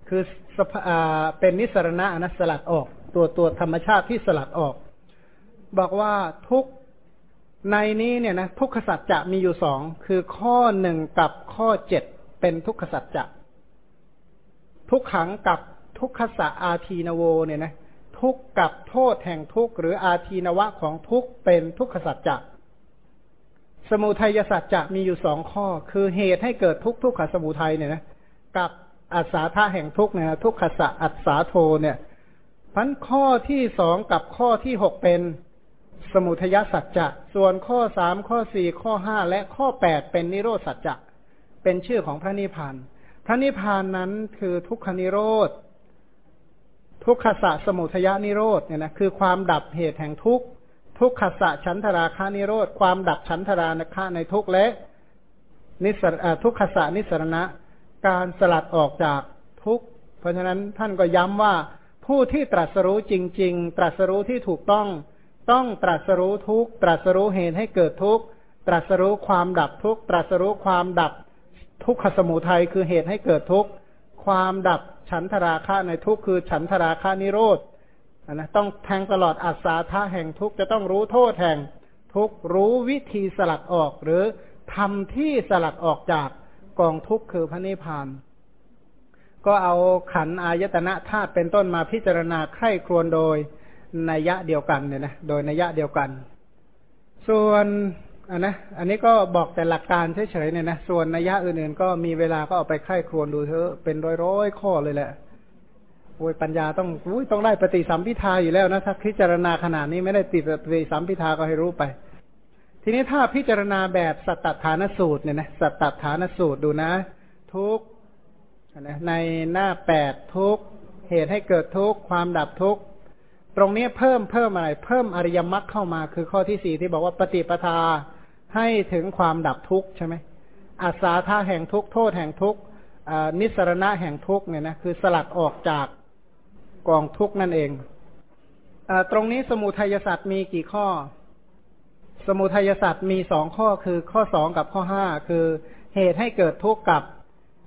คือเป็นนิสรณะนะสลัดออก ตัวตัวธรรมชาติที่สลัดออก บอกว่าทุกในนี้เนี่ยนะทุกขสัจจะมีอยู่สองคือข้อหนึ่งกับข้อเจ็ดเป็นทุกขสัจจะทุกขังกับทุกขสะอาทีนโวเนี่ยนะทุกกับโทษแห่งทุกหรืออาทีนวะของทุกเป็นทุกขสัจจะสมุทัยสัจจะมีอยู่สองข้อ คือเหตุให้เกิดทุกทุกขสมุทัยเนี่ยนะกับอัศาธาแห่งทุกเนี่ยทุกขสะอัศาโทเนี่ย พันข้อที่สองกับข้อที่หกเป็นสมุทยสัจจะ ส่วนข้อสามข้อสี่ข้อห้าและข้อแปดเป็นนิโรธสัจจะ เป็นชื่อของพระนิพพาน พระนิพพานนั้นคือทุกขนิโรธ ทุกขสะสมุทยานิโรธเนี่ยนะคือความดับเหตุแห่งทุกข์ ทุกขสะฉันทราคานิโรธ ความดับฉันทรานะคาในทุกข์และนิสรทุกขสะนิสรณะ การสลัดออกจากทุกข์ เพราะฉะนั้นท่านก็ย้ำว่า ผู้ที่ตรัสรู้จริง ๆ ตรัสรู้ที่ถูกต้อง ต้องตรัสรู้ทุกตรัสรู้เหตุให้เกิดทุกตรัสรู้ความดับทุกตรัสรู้ความดับทุกขสมุทัยคือเหตุให้เกิดทุกความดับฉันทราคะในทุกคือฉันทราคะนิโรธนะต้องแทงตลอดอัศาธาแห่งทุกจะต้องรู้โทษแห่งทุกรู้วิธีสลัดออกหรือทำที่สลัดออกจากกองทุกข์คือพระนิพพาน ก็เอาขันอายตนะธาตุเป็นต้นมาพิจารณาไข้ครวนโดยนัยยะเดียวกันเนี่ยนะโดยนัยยะเดียวกัน ส่วนอันนะอันนี้ก็บอกแต่หลักการเฉยๆเนี่ยนะส่วนนัยยะอื่นๆ ก็มีเวลาก็เอาไปไข้ครวนดูเถอะเป็นร้อยๆข้อเลยแหละโอ้ยปัญญาต้องอุ้ยต้องได้ปฏิสัมพิทาอยู่แล้วนะถ้าพิจารณาขนาดนี้ไม่ได้ติดปฏิสัมพิทาก็ให้รู้ไป ทีนี้ถ้าพิจารณาแบบสัตตฐานสูตรเนี่ยนะสัตตฐานสูตรดูนะ ทุก ในหน้าแปดทุกเหตุให้เกิดทุกความดับทุกตรงนี้เพิ่มเพิ่มอะไร เพิ่มอริยมรรคเข้ามา คือข้อที่สี่ที่บอกว่าปฏิปทาให้ถึงความดับทุกใช่ไหมอาสาท่าแห่งทุกโทษแห่งทุกนิสรณะแห่งทุกเนี่ยนะคือสลัดออกจากกองทุกนั่นเองอตรงนี้สมุทัยศาสตว์มีกี่ข้อ สมุทัยศาสตว์มีสองข้อคือข้อสองกับข้อห้าคือเหตุให้เกิดทุกข์กับ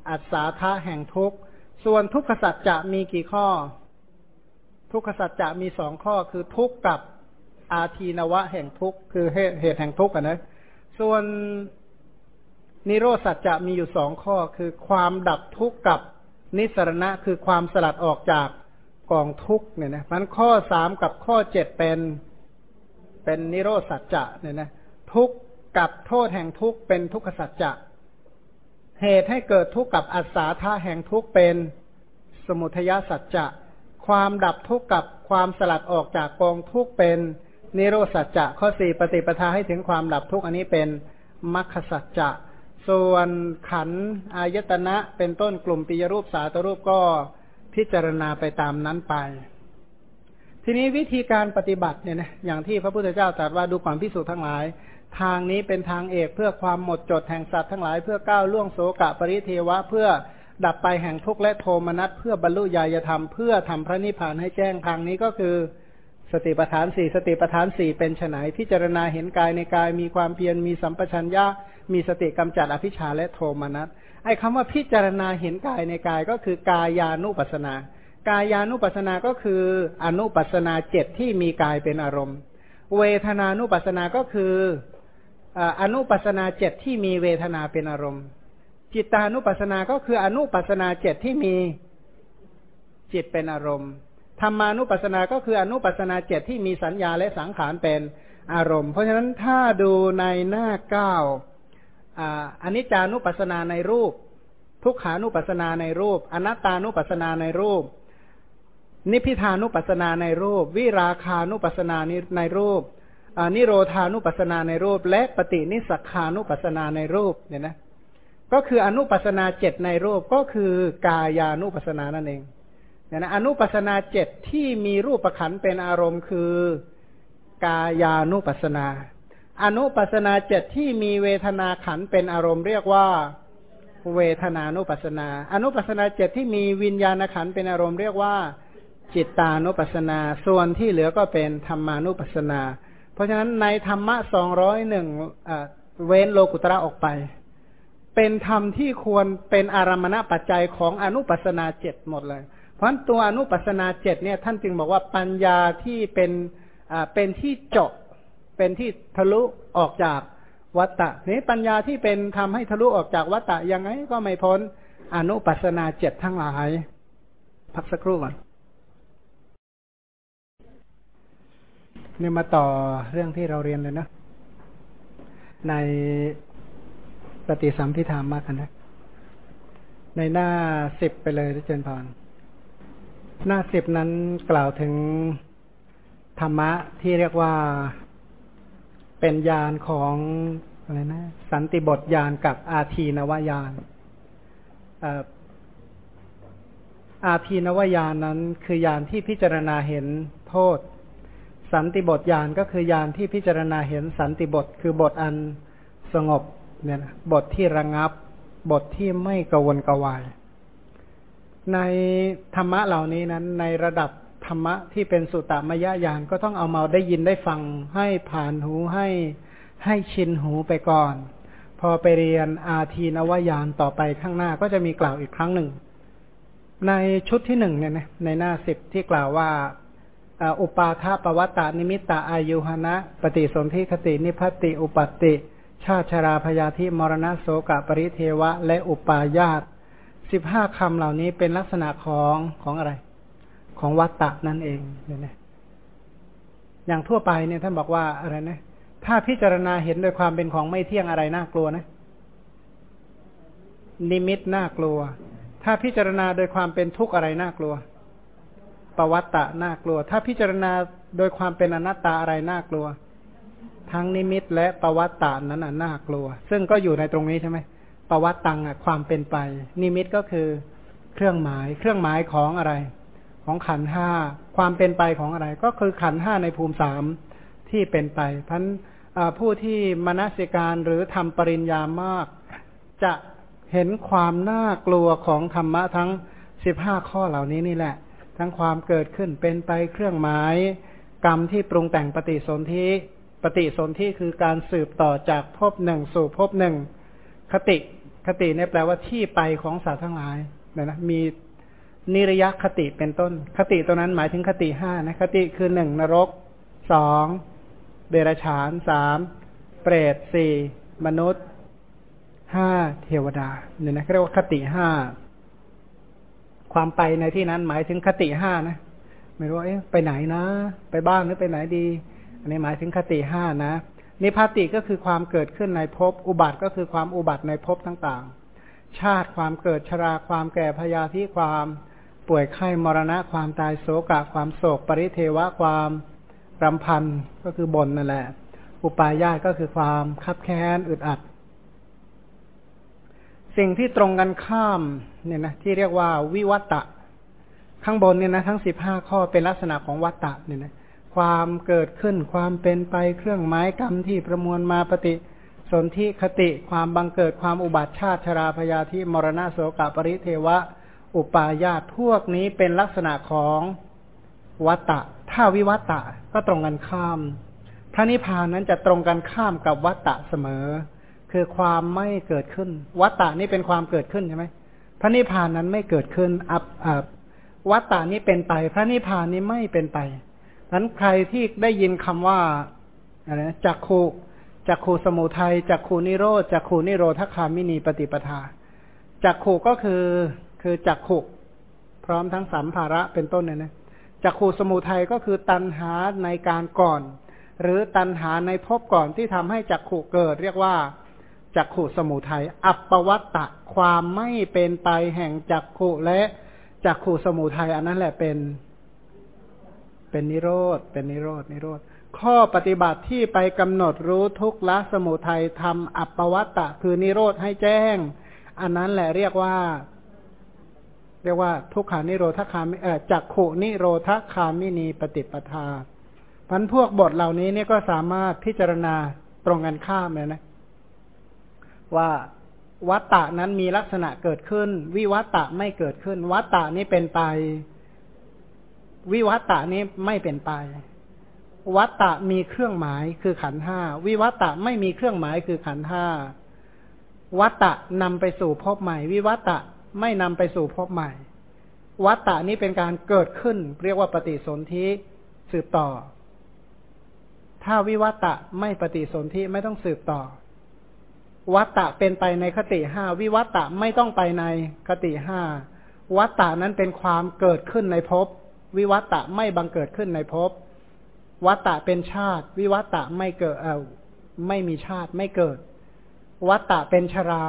อัศาธาแห่งทุกข์ ส่วนทุกขสัจจะมีกี่ข้อ ทุกขสัจจะมีสองข้อคือทุกข์กับอาทีนวะแห่งทุกข์คือเหตุแห่งทุกข์นะ ส่วนนิโรสัจจะมีอยู่สองข้อคือความดับทุกข์กับนิสรณะคือความสลัดออกจากกองทุกข์เนี่ยนะมันข้อสามกับข้อเจ็ดเป็นเป็นนิโรสัจจะเนี่ยนะทุกข์กับโทษแห่งทุกข์เป็นทุกขสัจจะ เหตุให้เกิดทุกข์กับอัศาธาแห่งทุกข์เป็นสมุทยสัจจะ ความดับทุกข์กับความสลัดออกจากกองทุกข์เป็นนิโรสัจจะข้อสี่ปฏิปทาให้ถึงความดับทุกข์อันนี้เป็นมรรคสัจจะ ส่วนขันอายตนะเป็นต้นกลุ่มปิยรูปสาตรูปก็พิจารณาไปตามนั้นไป ทีนี้วิธีการปฏิบัติเนี่ยนะอย่างที่พระพุทธเจ้าตรัสว่าดูความพิสูจน์ทั้งหลาย ทางนี้เป็นทางเอกเพื่อความหมดจดแห่งสัตว์ทั้งหลายเพื่อก้าวล่วงโสกะปริเทวะเพื่อดับไปแห่งทุกข์และโทมนัสเพื่อบรรลุญาณธรรมเพื่อทำพระนิพพานให้แจ้งทางนี้ก็คือ สติปัฏฐานสี่สติปัฏฐานสี่เป็นไนพิจารณาเห็นกายในกายมีความเพียรมีสัมปชัญญะมีสติกำจัดอภิชาและโทมนัสไอ้คำว่าพิจารณาเห็นกายในกายก็คือกายานุปัสนา กายานุปัสนาก็คืออนุปัสนาเจ็ดที่มีกายเป็นอารมณ์ เวทนานุปัสนาก็คือ อนุปัสนาเจ็ดที่มีเวทนาเป็นอารมณ์ จิตานุปัสนาก็คืออนุปัสนาเจ็ดที่มีจิตเป็นอารมณ์ธรรมานุปัสนาก็คืออนุปัสนาเจ็ดที่มีสัญญาและสังขารเป็นอารมณ์ เพราะฉะนั้นถ้าดูในหน้าเก้าอนนี้จานุปัสนาในรูป ทุกขานุปัสนาในรูป อนัตตานุปัสนาในรูป นิพิทานุปัสนาในรูป วิราคานุปัสนาในรูป นิโรธานุปัสนาในรูป และปฏินิสักานุปัสนาในรูปเนี่ยนะก็คืออนุปัสนาเจ็ดในรูปก็คือกายานุปัสนานั่นเองเนี่ยนะอนุปัสนาเจ็ดที่มีรูปประขันเป็นอารมณ์คือกายานุปัสนา อนุปัสนาเจ็ดที่มีเวทนาขันเป็นอารมณ์เรียกว่าเวทนานุปัสนา อนุปัสนาเจ็ดที่มีวิญญาณขันเป็นอารมณ์เรียกว่าจิตตานุปัสนา ส่วนที่เหลือก็เป็นธรรมานุปัสนา เพราะฉะนั้นในธรรมะสองร้อยหนึ่งเว้นโลกุตระออกไป เป็นธรรมที่ควรเป็นอารมณปัจจัยของอนุปัสนาเจ็ดหมดเลย เพราะตัวอนุปัสนาเจ็ดเนี่ยท่านจึงบอกว่าปัญญาที่เป็นเป็นที่เจาะเป็นที่ทะลุออกจากวัตตะนี้ปัญญาที่เป็นทำให้ทะลุออกจากวัตตะยังไงก็ไม่พ้นอนุปัสนาเจ็ดทั้งหลาย พักสักครู่ก่อน นี่มาต่อเรื่องที่เราเรียนเลยนะ ในปฏิสัมพิธามากกันนะ ในหน้าสิบไปเลยที่เจนพรหน้าสิบนั้นกล่าวถึงธรรมะที่เรียกว่าเป็นยานของอะไรนะ สันติบทยานกับอาทีนวายานอาทีนวายานนั้นคือยานที่พิจารณาเห็นโทษ สันติบทยานก็คือยานที่พิจารณาเห็นสันติบทคือบทอันสงบเนี่ยนะบทที่ระงับบทที่ไม่กวนกวาย ในธรรมะเหล่านี้นั้น ในระดับธรรมะที่เป็นสุตตมยญาณก็ต้องเอามาได้ยินได้ฟังให้ผ่านหูให้ให้ชินหูไปก่อน พอไปเรียนอาทีนวายานต่อไปข้างหน้าก็จะมีกล่าวอีกครั้งหนึ่ง ในชุดที่หนึ่งเนี่ยนะในหน้าสิบที่กล่าวว่า อุปาทปวัตตานิมิตตาอายุหนะ ปฏิสนธิคตินิพัติอุปติ ชาติชราพยาธิมรณะโสกปริเทวะ และอุปาญาตสิบห้าคำเหล่านี้เป็นลักษณะของของอะไร ของวัตตะนั่นเองเนี่ยนะอย่างทั่วไปเนี่ยท่านบอกว่าอะไรนะถ้าพิจารณาเห็นโดยความเป็นของไม่เที่ยงอะไรน่ากลัวนะ นิมิตน่ากลัว ถ้าพิจารณาโดยความเป็นทุกข์อะไรน่ากลัว ปวัตตะน่ากลัว ถ้าพิจารณาโดยความเป็นอนัตตาอะไรน่ากลัว ทั้งนิมิตและปวัตตานั้นน่ากลัว ซึ่งก็อยู่ในตรงนี้ใช่ไหมปวัตตังอะความเป็นไป นิมิตก็คือเครื่องหมาย เครื่องหมายของอะไร ของขันห้าความเป็นไปของอะไร ก็คือขันห้าในภูมิสามที่เป็นไปพันผู้ที่มนสิการหรือทำปริญญามาก จะเห็นความน่ากลัวของธรรมะทั้งสิบห้าข้อเหล่านี้นี่แหละ ทั้งความเกิดขึ้นเป็นไปเครื่องหมาย กรรมที่ปรุงแต่งปฏิสนธิปฏิสนธิคือการสืบต่อจากภพหนึ่งสู่ภพหนึ่ง คติคติเนี่ยแปลว่าที่ไปของสัตว์ทั้งหลายนะนะมีนิรยคติเป็นต้น คติตัวนั้นหมายถึงคติห้านะคติคือหนึ่งนรกสองเดรัจฉานสามเปรตสี่มนุษย์ห้าเทวดาเนี่ยนะเรียกว่าคติห้า ความไปในที่นั้นหมายถึงคติห้านะ ไม่รู้เอ๊ะไปไหนนะ ไปบ้านหรือไปไหนดี อันนี้หมายถึงคติห้านะนิพพติก็คือความเกิดขึ้นในภพอุบัติก็คือความอุบัติในภพต่างๆ ชาติความเกิดชราความแก่พยาธิความป่วยไข้มรณะความตายโศกะความโศก ปริเทวะความรำพันก็คือบนนั่นแหละ อุปาญาตก็คือความคับแค้นอึดอัด สิ่งที่ตรงกันข้ามเนี่ยนะที่เรียกว่าวิวัตะ ข้างบนเนี่ยนะทั้งสิบห้าข้อเป็นลักษณะของวัตตะเนี่ยนะความเกิดขึ้นความเป็นไปเครื่องหมายกรรมที่ประมวลมาปฏิสนธิคติความบังเกิดความอุบัติชาติชราพยาธิมรณะโสกปริเทวะ อุปาญาตพวกนี้เป็นลักษณะของวัตตะ ถ้าวิวัตตะก็ตรงกันข้าม พระนิพพานนั้นจะตรงกันข้ามกับวัตตะเสมอ คือความไม่เกิดขึ้น วัตตะนี่เป็นความเกิดขึ้นใช่ไหมพระนิพพานนั้นไม่เกิดขึ้นอับอับวัตตานี้เป็นไป พระนิพพานนี้ไม่เป็นไปนั้นใครที่ได้ยินคำว่าอะไรนะจักขูจักขูสมุทัยจักขูนิโรธจักขูนิโรธคามินีปฏิปทาจักขูก็คือคือจักขูพร้อมทั้งสัมภาระเป็นต้นเนี่ยนะจักขูสมุทัยก็คือตัณหาในการก่อน หรือตัณหาในภพก่อนที่ทำให้จักขูเกิด เรียกว่า จักขูสมุทัยอัปปวัตตะความไม่เป็นไปแห่งจักขูและจักขูสมุทัยอันนั้นแหละเป็นเป็นนิโรธเป็นนิโรธนิโรธข้อปฏิบัติที่ไปกำหนดรู้ทุกละสมุทัยทำอัปปวัตตะ คือนิโรธให้แจ้ง อันนั้นแหละเรียกว่า เรียกว่า ทุกขานิโรธคามิเออจักขุนิโรธคามินีปฏิปทาพันพวกบทเหล่านี้เนี่ยก็สามารถพิจารณาตรงกันข้ามเลยนะ ว่าวัตตะนั้นมีลักษณะเกิดขึ้น วิวัตตะไม่เกิดขึ้น วัตตะนี้เป็นไป วิวัตตะนี้ไม่เป็นไป วัตตะมีเครื่องหมายคือขันห้าวิวัตตะไม่มีเครื่องหมายคือขันห้าวัตตะนำไปสู่พบใหม่ วิวัตตะไม่นำไปสู่พบใหม่ วัตตะนี้เป็นการเกิดขึ้น เรียกว่าปฏิสนธิสืบต่อ ถ้าวิวัตตะไม่ปฏิสนธิไม่ต้องสืบต่อ วัตตะเป็นไปในคติห้าวิวัตตะไม่ต้องไปในคติห้าวัตตะนั้นเป็นความเกิดขึ้นในภพวิวัตตะไม่บังเกิดขึ้นในภพวัตตะเป็นชาติ วิวัตตะไม่เกิดเออไม่มีชาติไม่เกิด วัตตะเป็นชรา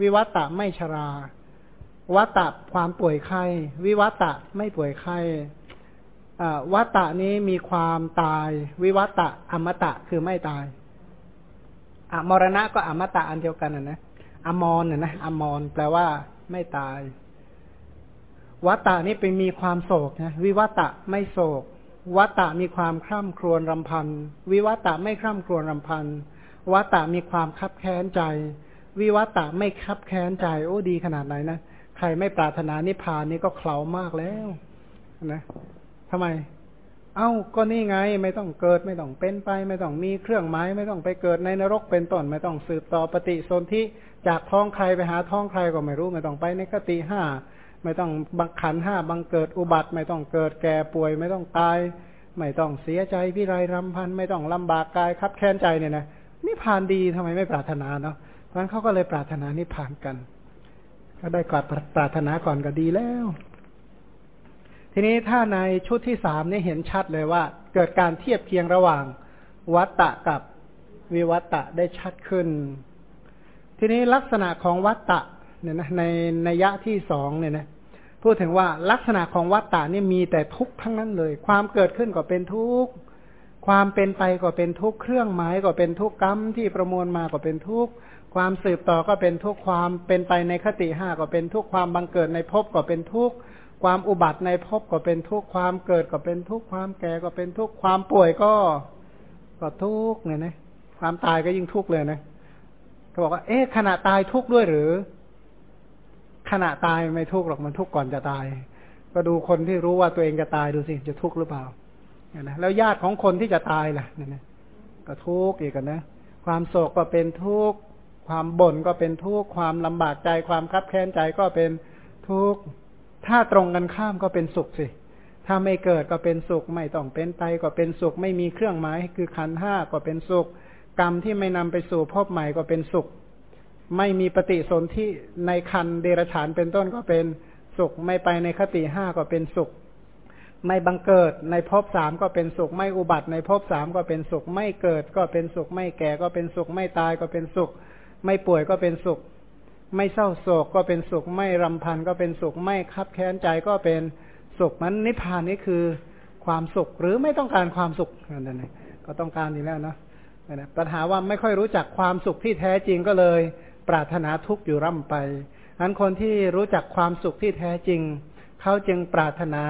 วิวัตตะไม่ชรา วัตตะความป่วยไข้ วิวัตตะไม่ป่วยไข้วัตตะนี้มีความตาย วิวัตตะอมตะคือไม่ตาย อมรณะก็อมตะอันเดียวกันนะนะอมรนะนะอมรแปลว่า ไม่ตาย วัตตะนี้เป็นมีความโศกนะวิวัตะไม่โศก วัตตะมีความคร่ำครวญรำพัน วิวัตะไม่คร่ำครวญรำพัน วัตตะมีความคับแค้นใจ วิวัตะไม่คับแค้นใจ โอ้ดีขนาดไหนนะใครไม่ปรารถนานิพพานนี่ก็เคลามากแล้ว นะทำไม เอ้าก็นี่ไง ไม่ต้องเกิดไม่ต้องเป็นไป ไม่ต้องมีเครื่องหมายไม่ต้องไปเกิดในนรกเป็นต้น ไม่ต้องสืบต่อปฏิสนธิจากท้องใครไปหาท้องใครก็ไม่รู้ ไม่ต้องไปในกติห้าไม่ต้องบังขันห้าบังเกิดอุบัติ ไม่ต้องเกิดแก่ป่วย ไม่ต้องตาย ไม่ต้องเสียใจพิไรรำพันไม่ต้องลำบากกายคับแค้นใจเนี่ยนะนิพพานดีทำไมไม่ปรารถนาเนาะเพราะฉะนั้นเขาก็เลยปรารถนานิพพานกัน ก็ได้กอดปรารถนาก่อนก็ดีแล้ว ทีนี้ถ้าในชุดที่สามนี่เห็นชัดเลยว่า เกิดการเทียบเคียงระหว่างวัตตะกับวิวัตตะได้ชัดขึ้น ทีนี้ลักษณะของวัตตะเนี่ยนะในนัยยะที่สองเนี่ยนะพูดถึงว่าลักษณะของวัตตะนี่มีแต่ทุกข์ทั้งนั้นเลย ความเกิดขึ้นก็เป็นทุกข์ความเป็นไปก็เป็นทุกข์เครื่องหมายก็เป็นทุกข์กรรมที่ประมวลมาก็เป็นทุกข์ความสืบต่อก็เป็นทุกข์ความเป็นไปในคติห้าก็เป็นทุกข์ความบังเกิดในภพก็เป็นทุกข์ ความอุบัติในภพก็เป็นทุกข์ความเกิดก็เป็นทุกข์ความแก่ก็เป็นทุกข์ความป่วยก็ก็ทุกข์เนี่ยนะความตายก็ยิ่งทุกข์เลยนะเขาบอกว่า เอ๊ะขณะตายทุกข์ด้วยหรือ ขณะตายไม่ทุกข์หรอกมันทุกข์ก่อนจะตาย ก็ดูคนที่รู้ว่าตัวเองจะตายดูสิจะทุกข์หรือเปล่าเนี่ยนะแล้วญาติของคนที่จะตายล่ะเนี่ยนะก็ทุกข์อีกกันนะ ความโศกก็เป็นทุกข์ความบ่นก็เป็นทุกข์ความลำบากใจ ความคับแค้นใจก็เป็นทุกข์ ถ้าตรงกันข้ามก็เป็นสุขสิ ถ้าไม่เกิดก็เป็นสุข ไม่ต้องเป็นไปก็เป็นสุข ไม่มีเครื่องหมายคือขันห้าก็เป็นสุข กรรมที่ไม่นำไปสู่พบใหม่ก็เป็นสุข ไม่มีปฏิสนธิในคันเดรฉานเป็นต้นก็เป็นสุข ไม่ไปในคติห้าก็เป็นสุข ไม่บังเกิดในภพสามก็เป็นสุข ไม่อุบัติในภพสามก็เป็นสุข ไม่เกิดก็เป็นสุข ไม่แก่ก็เป็นสุข ไม่ตายก็เป็นสุข ไม่ป่วยก็เป็นสุข ไม่เศร้าโศกก็เป็นสุขไม่รำพันก็เป็นสุขไม่คับแค้นใจก็เป็นสุขมันนิพพานนี่คือความสุขหรือไม่ต้องการความสุขนั่นเองก็ต้องการอยู่แล้วนะปัญหาว่าไม่ค่อยรู้จักความสุขที่แท้จริงก็เลย ปรารถนาทุกข์อยู่ร่ำไปนั้นคนที่รู้จักความสุขที่แท้จริง เขาจึงปรารถนา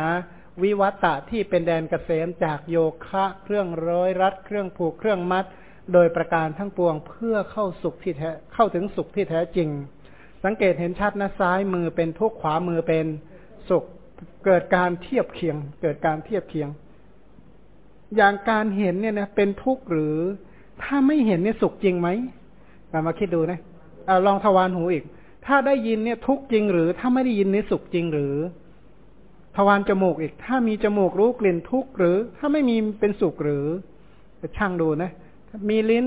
วิวัตะที่เป็นแดนเกษมจากโยคะเครื่องร้อยรัด เครื่องผูกเครื่องมัด โดยประการทั้งปวงเพื่อเข้าสุขที่แท้เข้าถึงสุขที่แท้จริง สังเกตเห็นชัดนะซ้ายมือเป็นทุกขวามือเป็นสุข เกิดการเทียบเคียง เกิดการเทียบเคียง อย่างการเห็นเนี่ยนะเป็นทุกข์หรือ ถ้าไม่เห็นเนี่ยสุขจริงไหมมาคิดดูนะอลองทวารหูอีก ถ้าได้ยินเนี่ยทุกข์จริงหรือ ถ้าไม่ได้ยินนี่สุขจริงหรือ ทวารจมูกอีก ถ้ามีจมูกรู้กลิ่นทุกข์หรือ ถ้าไม่มีเป็นสุขหรือช่างดูนะ มีลิ้น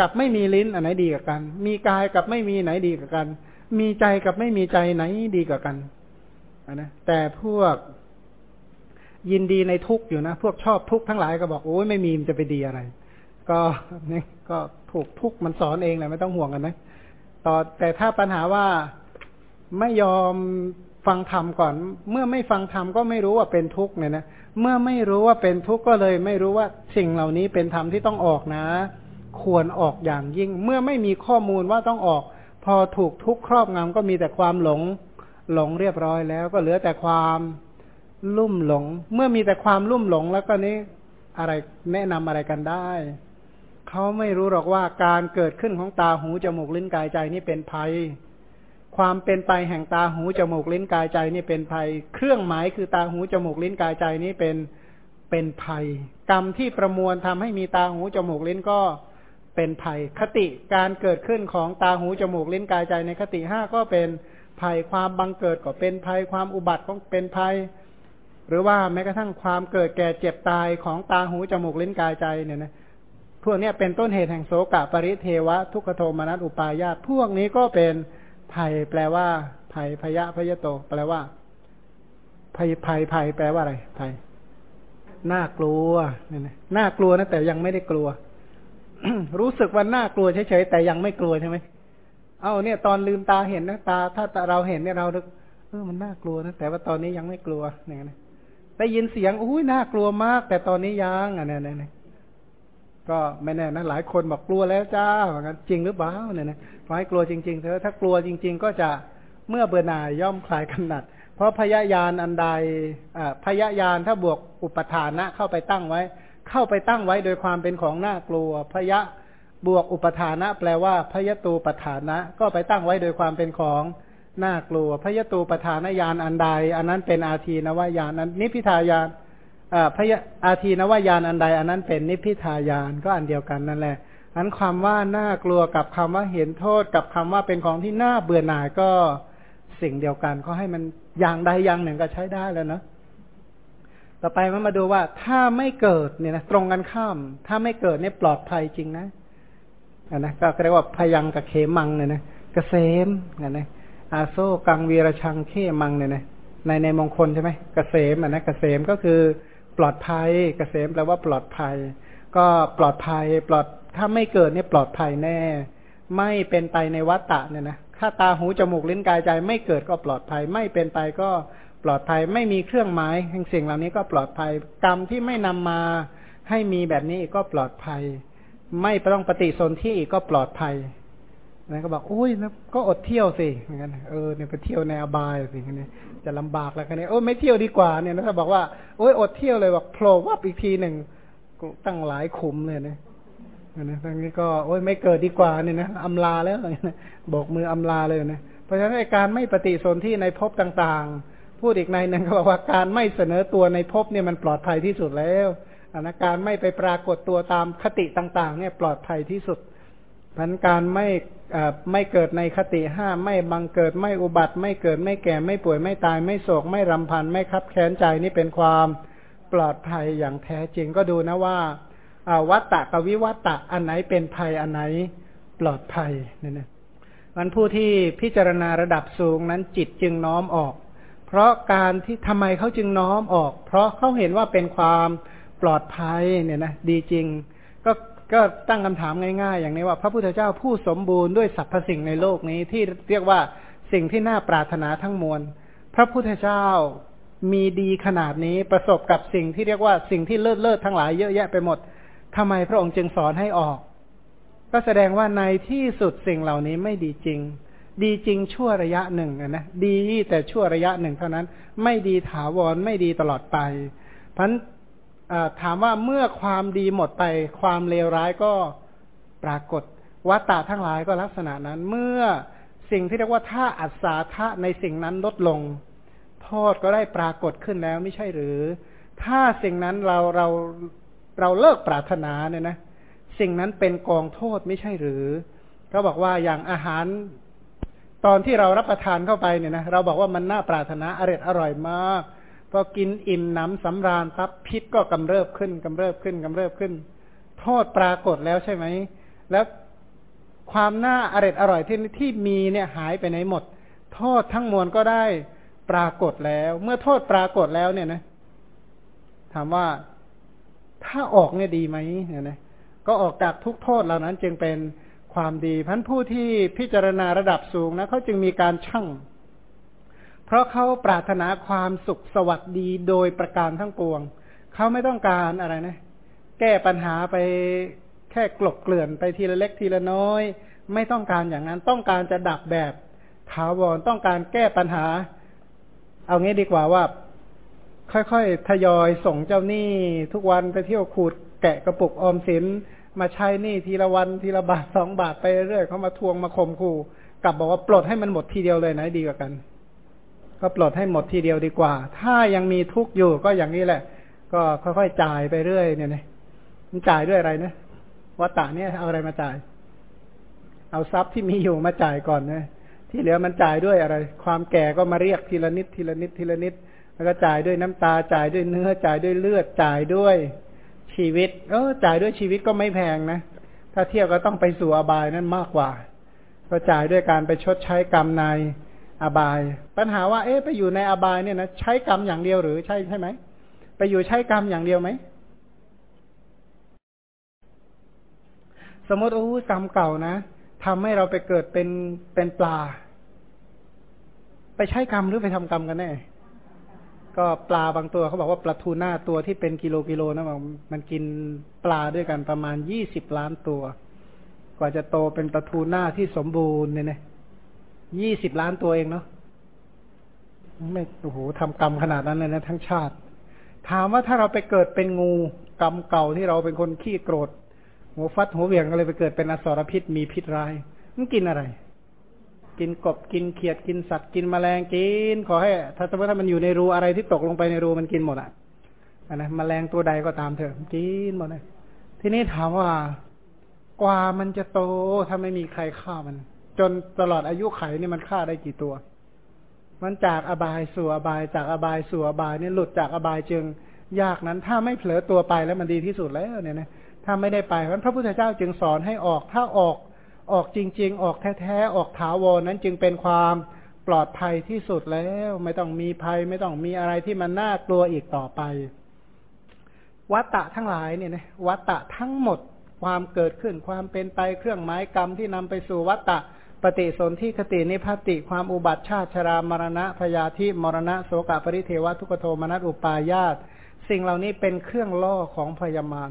กับไม่มีลิ้นอันไหนดีกว่ากัน มีกายกับไม่มีไหนดีกว่ากัน มีใจกับไม่มีใจไหนดีกว่ากันนะแต่พวกยินดีในทุกอยู่นะ พวกชอบทุกทั้งหลายก็บอกโอ้ยไม่มีมันจะไปดีอะไร ก็นี่ก็ถูกทุกมันสอนเองแหละไม่ต้องห่วงกันนะต่อแต่ถ้าปัญหาว่าไม่ยอมฟังธรรมก่อน เมื่อไม่ฟังธรรมก็ไม่รู้ว่าเป็นทุกข์เนี่ยนะเมื่อไม่รู้ว่าเป็นทุกข์ก็เลย ไม่รู้ว่าสิ่งเหล่านี้เป็นธรรมที่ต้องออกนะ ควรออกอย่างยิ่ง เมื่อไม่มีข้อมูลว่าต้องออก พอถูกทุกข์ครอบงำก็มีแต่ความหลงหลงเรียบร้อยแล้ว ก็เหลือแต่ความลุ่มหลง เมื่อมีแต่ความลุ่มหลงแล้วก็นี้อะไรแนะนำอะไรกันได้ เขาไม่รู้หรอกว่าการเกิดขึ้นของตาหูจมูกลิ้นกายใจนี่เป็นภัย ความเป็นไปแห่งตาหูจมูกลิ้นกายใจนี่เป็นภัย เครื่องหมายคือตาหูจมูกลิ้นกายใจนี้เป็นเป็นภัย กรรมที่ประมวลทำให้มีตาหูจมูกลิ้นก็เป็นภัยคติการเกิดขึ้นของตาหูจมูกลิ้นกายใจในคติห้าก็เป็นภัยความบังเกิดก็เป็นภัยความอุบัติก็เป็นภัย หรือว่าแม้กระทั่งความเกิดแก่เจ็บตายของตาหูจมูกลิ้นกายใจเนี่ยนะพวกนี้เป็นต้นเหตุแห่งโสกะปริเทวะ ทุกขโทมนัสอุปายาตพวกนี้ก็เป็นภัยแปลว่าภัยพยะพยโต แปลว่าภัยภัยภัยแปลว่าอะไรภัยน่ากลัวเนี่ยนะน่ากลัวนะแต่ยังไม่ได้กลัว รู้สึกว่าน่ากลัวเฉยๆแต่ยังไม่กลัวใช่ไหมเอ้าเนี่ย ตอนลืมตาเห็นนะตา ถ้าเราเห็นเนี่ยเราเออมันน่ากลัวนะแต่ว่าตอนนี้ยังไม่กลัวเนี่ยนะได้ยินเสียงอุ้ยน่ากลัวมาก แต่ตอนนี้ยังอะเนี่ยเนี่ยก็ไม่แน่นะหลายคนบอกกลัวแล้วจ้าเหมือนกันจริงหรือเปล่าเนี่ยนะขอให้กลัวจริง ๆเถอะถ้ากลัวจริง ๆ ก็จะเมื่อเบื่อหน่ายย่อมคลายกำหนัด เพราะพยายานอันใดอ่าพยายานถ้าบวกอุปทานะเข้าไปตั้งไว้ เข้าไปตั้งไว้โดยความเป็นของน่ากลัวพยะบวกอุปทานะ แปลว่าพยตูปทานะ ก็ไปตั้งไว้โดยความเป็นของน่ากลัวพยตูปทานญาณอันใด อันนั้นเป็นอาทีนวายานอันนิพิทายานอาพยอาทีนวายานอันใด อันนั้นเป็นนิพิทายานก็อันเดียวกันนั่นแหละอันความว่าน่ากลัวกับคำว่าเห็นโทษกับคำว่าเป็นของที่น่าเบื่อหน่ายก็สิ่งเดียวกันก็ให้มันอย่างใดอย่างหนึ่งก็ใช้ได้แล้วเนาะ ต่อไปมันมาดูว่าถ้าไม่เกิดเนี่ยนะตรงกันข้าม ถ้าไม่เกิดเนี่ยปลอดภัยจริงนะนะก็เรียกว่าพยังกับเขมังเนี่ยนะเกษมเนี่ยนะอาโซกังวีรชังเขมังเนี่ยนะในในมงคลใช่ไหมเกษมอะนะเกษมก็คือปลอดภัยเกษมแปลว่าปลอดภัย ก็ปลอดภัย ปลอดถ้าไม่เกิดเนี่ยปลอดภัยแน่ ไม่เป็นไปในวัฏฏะเนี่ยนะถ้าตาหูจมูกลิ้นกายใจไม่เกิดก็ปลอดภัย ไม่เป็นไปก็ ปลอดภัยไม่มีเครื่องหมายแห่งสิ่งเหล่านี้ก็ปลอดภัย กรรมที่ไม่นำมาให้มีแบบนี้ก็ปลอดภัย ไม่ต้องปฏิสนธิอีกก็ปลอดภัยนะก็บอกอุ้ยนะก็อดเที่ยวสิเหมือนกันเออเนี่ยไปเที่ยวในอบายสิเนี่ยจะลำบากแล้วกันเนี่ยโอ้ไม่เที่ยวดีกว่าเนี่ยนะถ้าบอกว่าโอ้ยอดเที่ยวเลยบอกโผล่วับอีกทีหนึ่งตั้งหลายขุมเลยนะนะทั้งนี้ก็โอ้ยไม่เกิดดีกว่าเนี่ยนะอำลาแล้วนะบอกมืออำลาเลยนะเพราะฉะนั้นการไม่ปฏิสนธิในภพต่างๆ พูดอีกในหนึ่งก็บอกว่าการไม่เสนอตัวในภพเนี่ยมันปลอดภัยที่สุดแล้วอาการไม่ไปปรากฏตัวตามคติต่างๆ เนี่ยปลอดภัยที่สุดพันการไม่ไม่เกิดในคติห้าไม่บังเกิดไม่อุบัติ ไม่เกิดไม่แก่ไม่ป่วยไม่ตายไม่โศก ไม่รำพันไม่คับแค้นใจนี่เป็นความปลอดภัยอย่างแท้จริงก็ดูนะว่าวัตตะกับวิวัตตะอันไหนเป็นภัยอันไหนปลอดภัยเนี่ยนะมันผู้ที่พิจารณาระดับสูงนั้นจิตจึงน้อมออก เพราะการที่ทำไมเขาจึงน้อมออก เพราะเขาเห็นว่าเป็นความปลอดภัยเนี่ยนะดีจริง ก็ก็ตั้งคำถามง่ายๆ อย่างนี้ว่า พระพุทธเจ้าผู้สมบูรณ์ด้วยสรรพสิ่งในโลกนี้ที่เรียกว่าสิ่งที่น่าปรารถนาทั้งมวล พระพุทธเจ้ามีดีขนาดนี้ประสบกับสิ่งที่เรียกว่าสิ่งที่เลิศเลิศทั้งหลายเยอะแยะไปหมดทำไมพระองค์จึงสอนให้ออก ก็แสดงว่าในที่สุดสิ่งเหล่านี้ไม่ดีจริง ดีจริงชั่วระยะหนึ่งนะดีแต่ชั่วระยะหนึ่งเท่านั้น ไม่ดีถาวรไม่ดีตลอดไป เพราะถามว่าเมื่อความดีหมดไป ความเลวร้ายก็ปรากฏวัตตะทั้งหลายก็ลักษณะนั้น เมื่อสิ่งที่เรียกว่าถ้าอัศาทะในสิ่งนั้นลดลง โทษก็ได้ปรากฏขึ้นแล้วไม่ใช่หรือ ถ้าสิ่งนั้นเราเราเราเลิกปรารถนาเนี่ยนะ สิ่งนั้นเป็นกองโทษไม่ใช่หรือก็บอกว่าอย่างอาหาร ตอนที่เรารับประทานเข้าไปเนี่ยนะเราบอกว่ามันน่าปรารถนาอร่อยอร่อยมากพอกินอิ่มน้ำสำราญปั๊บพิษก็กำเริบขึ้นกำเริบขึ้นกำเริบขึ้น โทษปรากฏแล้วใช่ไหม แล้วความน่าอร่อยอร่อยที่ที่มีเนี่ยหายไปไหนหมด โทษทั้งมวลก็ได้ปรากฏแล้ว เมื่อโทษปรากฏแล้วเนี่ยนะ ถามว่าถ้าออกเนี่ยดีไหมเนี่ยนะก็ออกจากทุกโทษเหล่านั้นจึงเป็น ความดีพันผู้ที่พิจารณาระดับสูงนะเขาจึงมีการชั่ง เพราะเขาปรารถนาความสุขสวัสดีโดยประการทั้งปวง เขาไม่ต้องการอะไรนะ แก้ปัญหาไปแค่กลบเกลื่อนไปทีละเล็กทีละน้อย ไม่ต้องการอย่างนั้นต้องการจะดับแบบถาวรต้องการแก้ปัญหา เอางี้ดีกว่าว่า ค่อยๆทยอยส่งเจ้าหนี้ทุกวันไปเที่ยวขูดแกะกระปุกออมสิน มาใช้หนี้ทีละวันทีละบาทสองบาทไปเรื่อยเขามาทวงมาข่มขู่กลับบอกว่าปลดให้มันหมดทีเดียวเลยนะดีกว่ากัน ก็ปลดให้หมดทีเดียวดีกว่า ถ้ายังมีทุกข์อยู่ก็อย่างนี้แหละ ก็ค่อยๆจ่ายไปเรื่อยเนี่ยนะมันจ่ายด้วยอะไรนะวัตตะเนี่ยเอาอะไรมาจ่าย เอาทรัพย์ที่มีอยู่มาจ่ายก่อนนะที่เหลือมันจ่ายด้วยอะไร ความแก่ก็มาเรียกทีละนิดทีละนิดทีละนิด แล้วก็จ่ายด้วยน้ำตาจ่ายด้วยเนื้อจ่ายด้วยเลือดจ่ายด้วย ชีวิต เออจ่ายด้วยชีวิตก็ไม่แพงนะ ถ้าเที่ยบก็ต้องไปสู่อบายนั่นมากกว่า ก็จ่ายด้วยการไปชดใช้กรรมในอบาย ปัญหาว่า เอ๊ะไปอยู่ในอบายเนี่ยนะใช้กรรมอย่างเดียวหรือใช่ใช่ไหมไปอยู่ใช้กรรมอย่างเดียวไหมสมมติโอ้กรรมเก่านะทำให้เราไปเกิดเป็นเป็นปลา ไปใช้กรรมหรือไปทำกรรมกันแน่ ก็ปลาบางตัวเขาบอกว่าปลาทูน่าตัวที่เป็นกิโลกิโลนะบอกมันกินปลาด้วยกันประมาณยี่สิบล้านตัว กว่าจะโตเป็นปลาทูน่าที่สมบูรณ์เนี่ยนะยี่สิบล้านตัวเองเนาะไม่โอ้โหทำกรรมขนาดนั้นเลยนะทั้งชาติ ถามว่าถ้าเราไปเกิดเป็นงูกรรมเก่าที่เราเป็นคนขี้โกรธหัวฟัดหัวเวียงก็เลยไปเกิดเป็นอสรพิษมีพิษร้ายมันกินอะไร กินกบกินเขียดกินสัตว์กินแมลงกิน ขอให้ ถ้าสมมติถ้ามันอยู่ในรูอะไรที่ตกลงไปในรูมันกินหมดอะนะแมลงตัวใดก็ตามเถอะกินหมดเลยทีนี้ถามว่ากว่ามันจะโตถ้าไม่มีใครฆ่ามัน จนตลอดอายุไขนี่มันฆ่าได้กี่ตัว มันจากอบายสู่อบายจากอบายสู่อบายเนี่ยหลุดจากอบายจึงยากนั้น ถ้าไม่เผลอตัวไปแล้วมันดีที่สุดแล้วเนี่ยนะถ้าไม่ได้ไปเพราะพระพุทธเจ้าจึงสอนให้ออกถ้าออก ออกจริง ๆ ออกแท้ๆออกถาวรนั้นจึงเป็นความปลอดภัยที่สุดแล้ว ไม่ต้องมีภัย ไม่ต้องมีอะไรที่มันน่ากลัวอีกต่อไปวัตตะทั้งหลายเนี่ยนะวัตตะทั้งหมดความเกิดขึ้นความเป็นไปเครื่องหมายกรรมที่นำไปสู่วัตตะปฏิสนธิคตินิพติความอุบัติชาติชรามรณะพยาธิมรณะโสกปริเทวทุกโทมนัสอุปายาตสิ่งเหล่านี้เป็นเครื่องล่อของพยามาร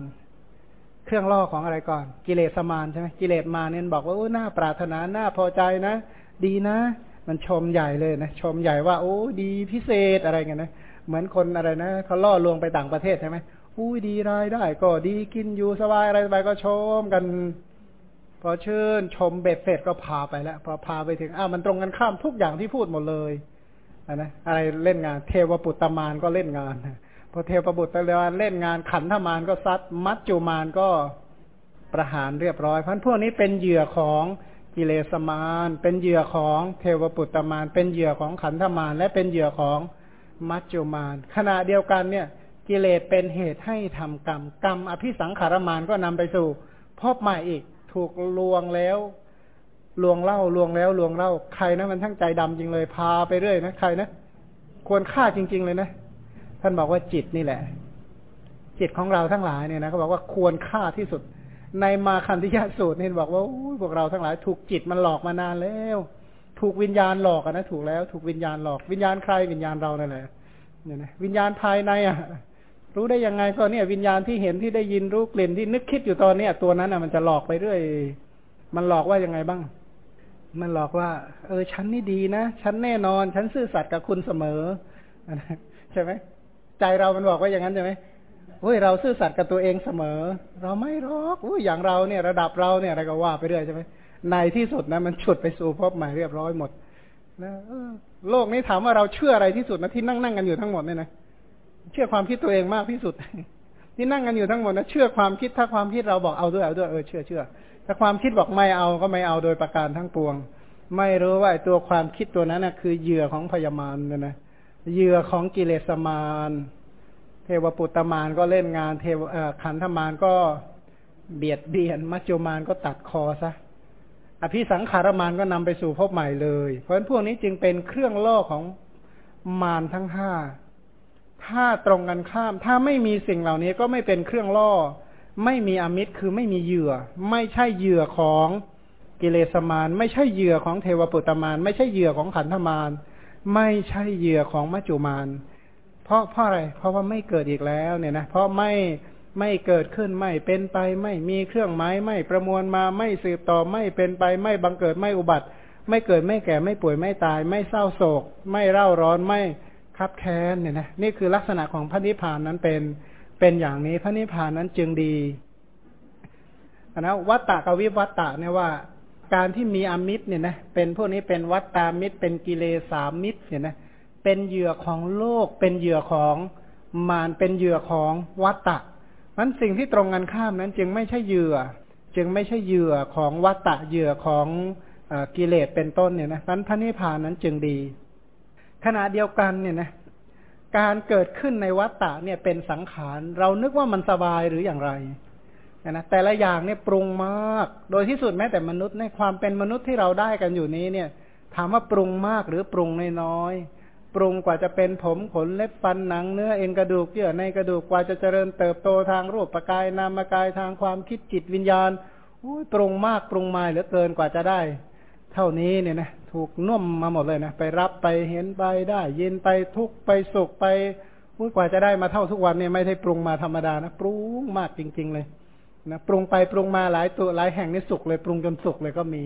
เครื่องล่อของอะไรก่อน กิเลสมารใช่ไหมกิเลสมาเนี่ยบอกว่าโอ้หน้าปรารถนาหน้าพอใจนะ ดีนะ มันชมใหญ่เลยนะชมใหญ่ว่า โอ้ดีพิเศษอะไรเงี้ยนะเหมือนคนอะไรนะเขาล่อลวงไปต่างประเทศใช่ไหมอุ้ยดีรายได้ก็ดีกินอยู่สบายอะไรสบายก็ชมกัน พอชื่นชมเบ็ดเสร็จก็พาไปแล้วพอพาไปถึงอ้าวมันตรงกันข้ามทุกอย่างที่พูดหมดเลยนะอะไรเล่นงาน เทวปุตตมานก็เล่นงาน พอเทวปุตตมานเล่นงานขันธมานก็ซัดมัจจุมานก็ประหารเรียบร้อยพันพวกนี้เป็นเหยื่อของกิเลสมานเป็นเหยื่อของเทวปุตตมานเป็นเหยื่อของขันธมานและเป็นเหยื่อของมัจจุมานขณะเดียวกันเนี่ย กิเลสเป็นเหตุให้ทำกรรม กรรมอภิสังขารมานก็นำไปสู่พบใหม่อีก ถูกลวงแล้ว ลวงเล่า ลวงแล้ว ลวงเล่า ใครนะมันทั้งใจดำจริงเลย พาไปเรื่อยนะ ใครนะ ควรฆ่าจริง ๆ เลยนะ ท่านบอกว่าจิตนี่แหละ จิตของเราทั้งหลายเนี่ยนะเขาบอกว่าควรฆ่าที่สุด ในมาคันธิยาสูตรเนี่ยบอกว่าพวกเราทั้งหลาย ถูกจิตมันหลอกมานานแล้ว ถูกวิญญาณหลอกนะถูกแล้ว ถูกวิญญาณหลอกวิญญาณใครวิญญาณเรานั่นแหละเนี่ยนะวิญญาณภายในอะ รู้ได้ยังไงก็เนี่ย วิญญาณที่เห็นที่ได้ยินรู้กลิ่นที่นึกคิดอยู่ตอนเนี้ยตัวนั้นอะมันจะหลอกไปเรื่อยมันหลอกว่ายังไงบ้าง มันหลอกว่า เออฉันนี่ดีนะฉันแน่นอน ฉันซื่อสัตย์กับคุณเสมอใช่ไหม ใจเรามันบอกว่าอย่างนั้นใช่ไหมเฮ้ยเราซื่อสัตย์กับตัวเองเสมอ เราไม่รอกอุ้ยอย่างเราเนี่ยระดับเราเนี่ยอะไรก็ว่าไปเรื่อยใช่ไหมในที่สุดนะมันฉุดไปสู่พบใหม่เรียบร้อยหมดนะโลกนี้ถามว่าเราเชื่ออะไรที่สุดนะที่นั่งนั่งกันอยู่ทั้งหมดเนี่ยนะเชื่อความคิดตัวเองมากที่สุด ที่นั่งกันอยู่ทั้งหมดนะเชื่อความคิดถ้าความคิดเราบอกเอาด้วยเอาด้วยเออเชื่อเชื่อถ้าความคิดบอกไม่เอาก็ไม่เอาโดยประการทั้งปวง ไม่รู้ว่าตัวความคิดตัวนั้นนะคือเหยื่อของพยามารเนี่ยนะ เหยื่อของกิเลสมารเทวปุตตมารก็เล่นงานเทวขันธมารก็เบียดเบียน มัจจุมารก็ตัดคอซะอภิสังขารมารก็นำไปสู่พบใหม่เลย เพราะฉะนั้นพวกนี้จึงเป็นเครื่องล่อของมารทั้งห้าถ้าตรงกันข้าม ถ้าไม่มีสิ่งเหล่านี้ก็ไม่เป็นเครื่องล่อ ไม่มีอมิตรคือไม่มีเหยื่อ ไม่ใช่เหยื่อของกิเลสมารไม่ใช่เหยื่อของเทวปุตตมารไม่ใช่เหยื่อของขันธมาร ไม่ใช่เหยื่อของมัจจุมารเพราะเพราะอะไร เพราะว่าไม่เกิดอีกแล้วเนี่ยนะเพราะไม่ไม่เกิดขึ้นไม่เป็นไป ไม่มีเครื่องหมายไม่ประมวลมาไม่สืบต่อไม่เป็นไป ไม่บังเกิดไม่อุบัติ ไม่เกิดไม่แก่ไม่ป่วยไม่ตาย ไม่เศร้าโศก ไม่เร่าร้อนไม่คับแค้นเนี่ยนะนี่คือลักษณะของพระนิพพานนั้นเป็นเป็นอย่างนี้พระนิพพานนั้นจึงดีนะวัตตะกับวิวัตตะเนี่ยว่า การที่มีอมิตรเนี่ยนะเป็นพวกนี้เป็นวัตตามิตร เป็นกิเลสามิตรเนี่ยนะเป็นเหยื่อของโลก เป็นเหยื่อของมารเป็นเหยื่อของวัตตะมันสิ่งที่ตรงกันข้ามนั้น จึงไม่ใช่เหยื่อ จึงไม่ใช่เหยื่อของวัตตะเหยื่อของอกิเลสเป็นต้นเนี่ยนะนั้นพระนิพพานนั้นจึงดี ขณะเดียวกันเนี่ยนะการเกิดขึ้นในวัตตะเนี่ยเป็นสังขาร เรานึกว่ามันสบายหรืออย่างไร นะแต่ละอย่างเนี่ยปรุงมาก โดยที่สุดแม้แต่มนุษย์ในความเป็นมนุษย์ที่เราได้กันอยู่นี้เนี่ย ถามว่าปรุงมากหรือปรุงน้อยปรุงกว่าจะเป็นผมขนเล็บฟันหนังเนื้อเอ็นกระดูกเยื่อในกระดูกกว่าจะเจริญเติบโตทางรูปปกายนามกายทางความคิดจิตวิญญาณปรุงมากปรุงมาเหลือเกินกว่าจะได้ เท่านี้เนี่ยนะถูกนุ่มมาหมดเลยนะไปรับไปเห็นไปได้ยินไปทุกไปสุขไปกว่าจะได้มาเท่าทุกวันเนี่ยไม่ได้ปรุงมาธรรมดานะปรุงมากจริง ๆ เลย นะปรุงไปปรุงมาหลายตัวหลายแห่งนี่สุกเลยปรุงจนสุกเลยก็มี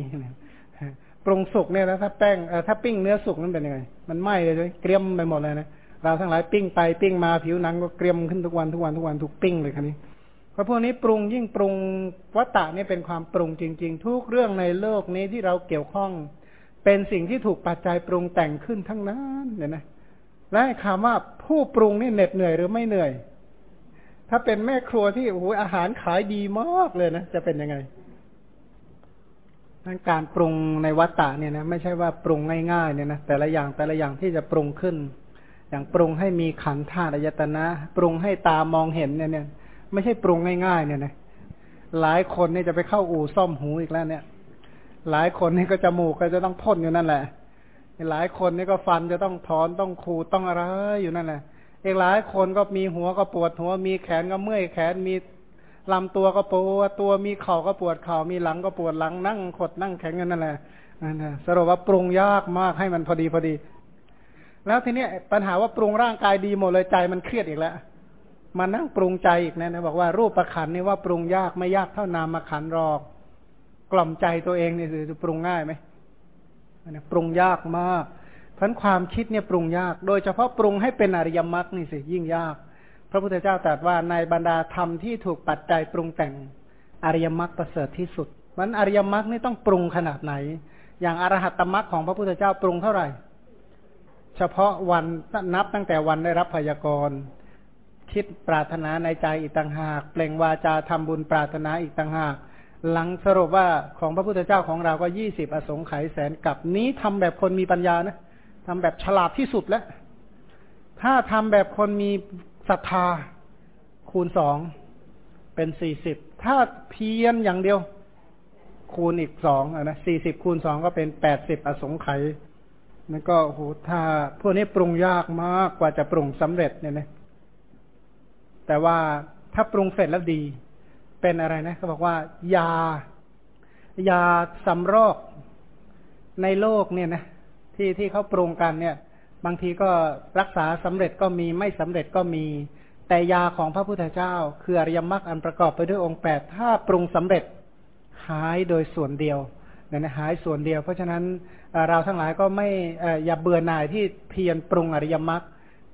ปรุงสุกเนี่ยนะถ้าแป้งถ้าปิ้งเนื้อสุกนั้นเป็นยังไง มันไหม้เลยใช่เกรียมไปหมดเลยนะเราทั้งหลายปิ้งไปปิ้งมาผิวหนังก็เกรียมขึ้นทุกวันทุกวันทุกวันทุกปิ้งเลยคันนี้เพราะพวกนี้ปรุงยิ่งปรุงวัตตะนี่เป็นความปรุงจริง ๆ ทุกเรื่องในโลกนี้ที่เราเกี่ยวข้อง เป็นสิ่งที่ถูกปัจจัยปรุงแต่งขึ้นทั้งนั้นเนี่ยนะและคำว่าผู้ปรุงนี่เหน็ดเหนื่อยหรือไม่เหนื่อย ถ้าเป็นแม่ครัวที่โอ้โหอาหารขายดีมากเลยนะจะเป็นยังไงนั้นการปรุงในวัตตะเนี่ยนะไม่ใช่ว่าปรุงง่ายๆเนี่ยนะแต่ละอย่างแต่ละอย่างที่จะปรุงขึ้น อย่างปรุงให้มีขันธาตุอายตนะ ปรุงให้ตามองเห็นเนี่ยเนี่ยไม่ใช่ปรุงง่ายๆ เนี่ยนะหลายคนนี่จะไปเข้าอู่ซ่อมหูอีกแล้วเนี่ย หลายคนนี่ก็จมูกก็จะต้องพ่นอยู่นั่นแหละ หลายคนนี่ก็ฟันจะต้องถอนต้องขูต้องอะไรอยู่นั่นแหละ อีกหลายคนก็มีหัวก็ปวดหัว มีแขนก็เมื่อยแขนมีลำตัวก็ปวดตัวมีเข่าก็ปวดเข่ามีหลังก็ปวดหลังนั่งขดนั่งแข็งกันนั่นแหละนั่นนะสรุปว่าปรุงยากมากให้มันพอดีพอดี แล้วทีนี้ปัญหาว่าปรุงร่างกายดีหมดเลยใจมันเครียดอีกแล้วมานั่งปรุงใจอีกนะนะบอกว่ารูปประคันนี่ว่าปรุงยากไม่ยากเท่านามมาขันรอกกล่อมใจตัวเองนี่จะปรุงง่ายไหมปรุงยากมาก พราะความคิดเนี่ยปรุงยาก โดยเฉพาะปรุงให้เป็นอริยมรรคนี่สิยิ่งยาก พระพุทธเจ้าตรัสว่าในบรรดาธรรมที่ถูกปัจจัยปรุงแต่งอริยมรรคประเสริฐที่สุดมันอริยมรรคนี่ต้องปรุงขนาดไหน อย่างอรหัตตมรรคของพระพุทธเจ้าปรุงเท่าไหร่ เฉพาะวันนับตั้งแต่วันได้รับพยากรณ์คิดปรารถนาในใจอีกต่างหาก เปล่งวาจาทำบุญปรารถนาอีกต่างหาก หลังสรุปว่าของพระพุทธเจ้าของเราก็ยี่สิบอสงไขยแสนกับนี้ทำแบบคนมีปัญญานะ ทำแบบฉลาดที่สุดแล้ว ถ้าทำแบบคนมีศรัทธาคูณสองเป็นสี่สิบ ถ้าเพียนอย่างเดียว คูณอีกสองนะสี่สิบคูณสองก็เป็นแปดสิบอสงไขยนั่นก็โหถ้าพวกนี้ปรุงยากมากกว่าจะปรุงสำเร็จเนี่ยนะแต่ว่าถ้าปรุงเสร็จแล้วดี เป็นอะไรนะเขาบอกว่า ยา ยาสำรอกในโลกเนี่ยนะ ที่ที่เขาปรุงกันเนี่ย บางทีก็รักษาสำเร็จก็มีไม่สำเร็จก็มี แต่ยาของพระพุทธเจ้า คืออริยมรรคอันประกอบไปด้วยองค์แปดถ้าปรุงสำเร็จหายโดยส่วนเดียวเนี่ยหายส่วนเดียว เพราะฉะนั้นเราทั้งหลายก็ไม่อย่าเบื่อหน่ายที่เพียรปรุงอริยมรรค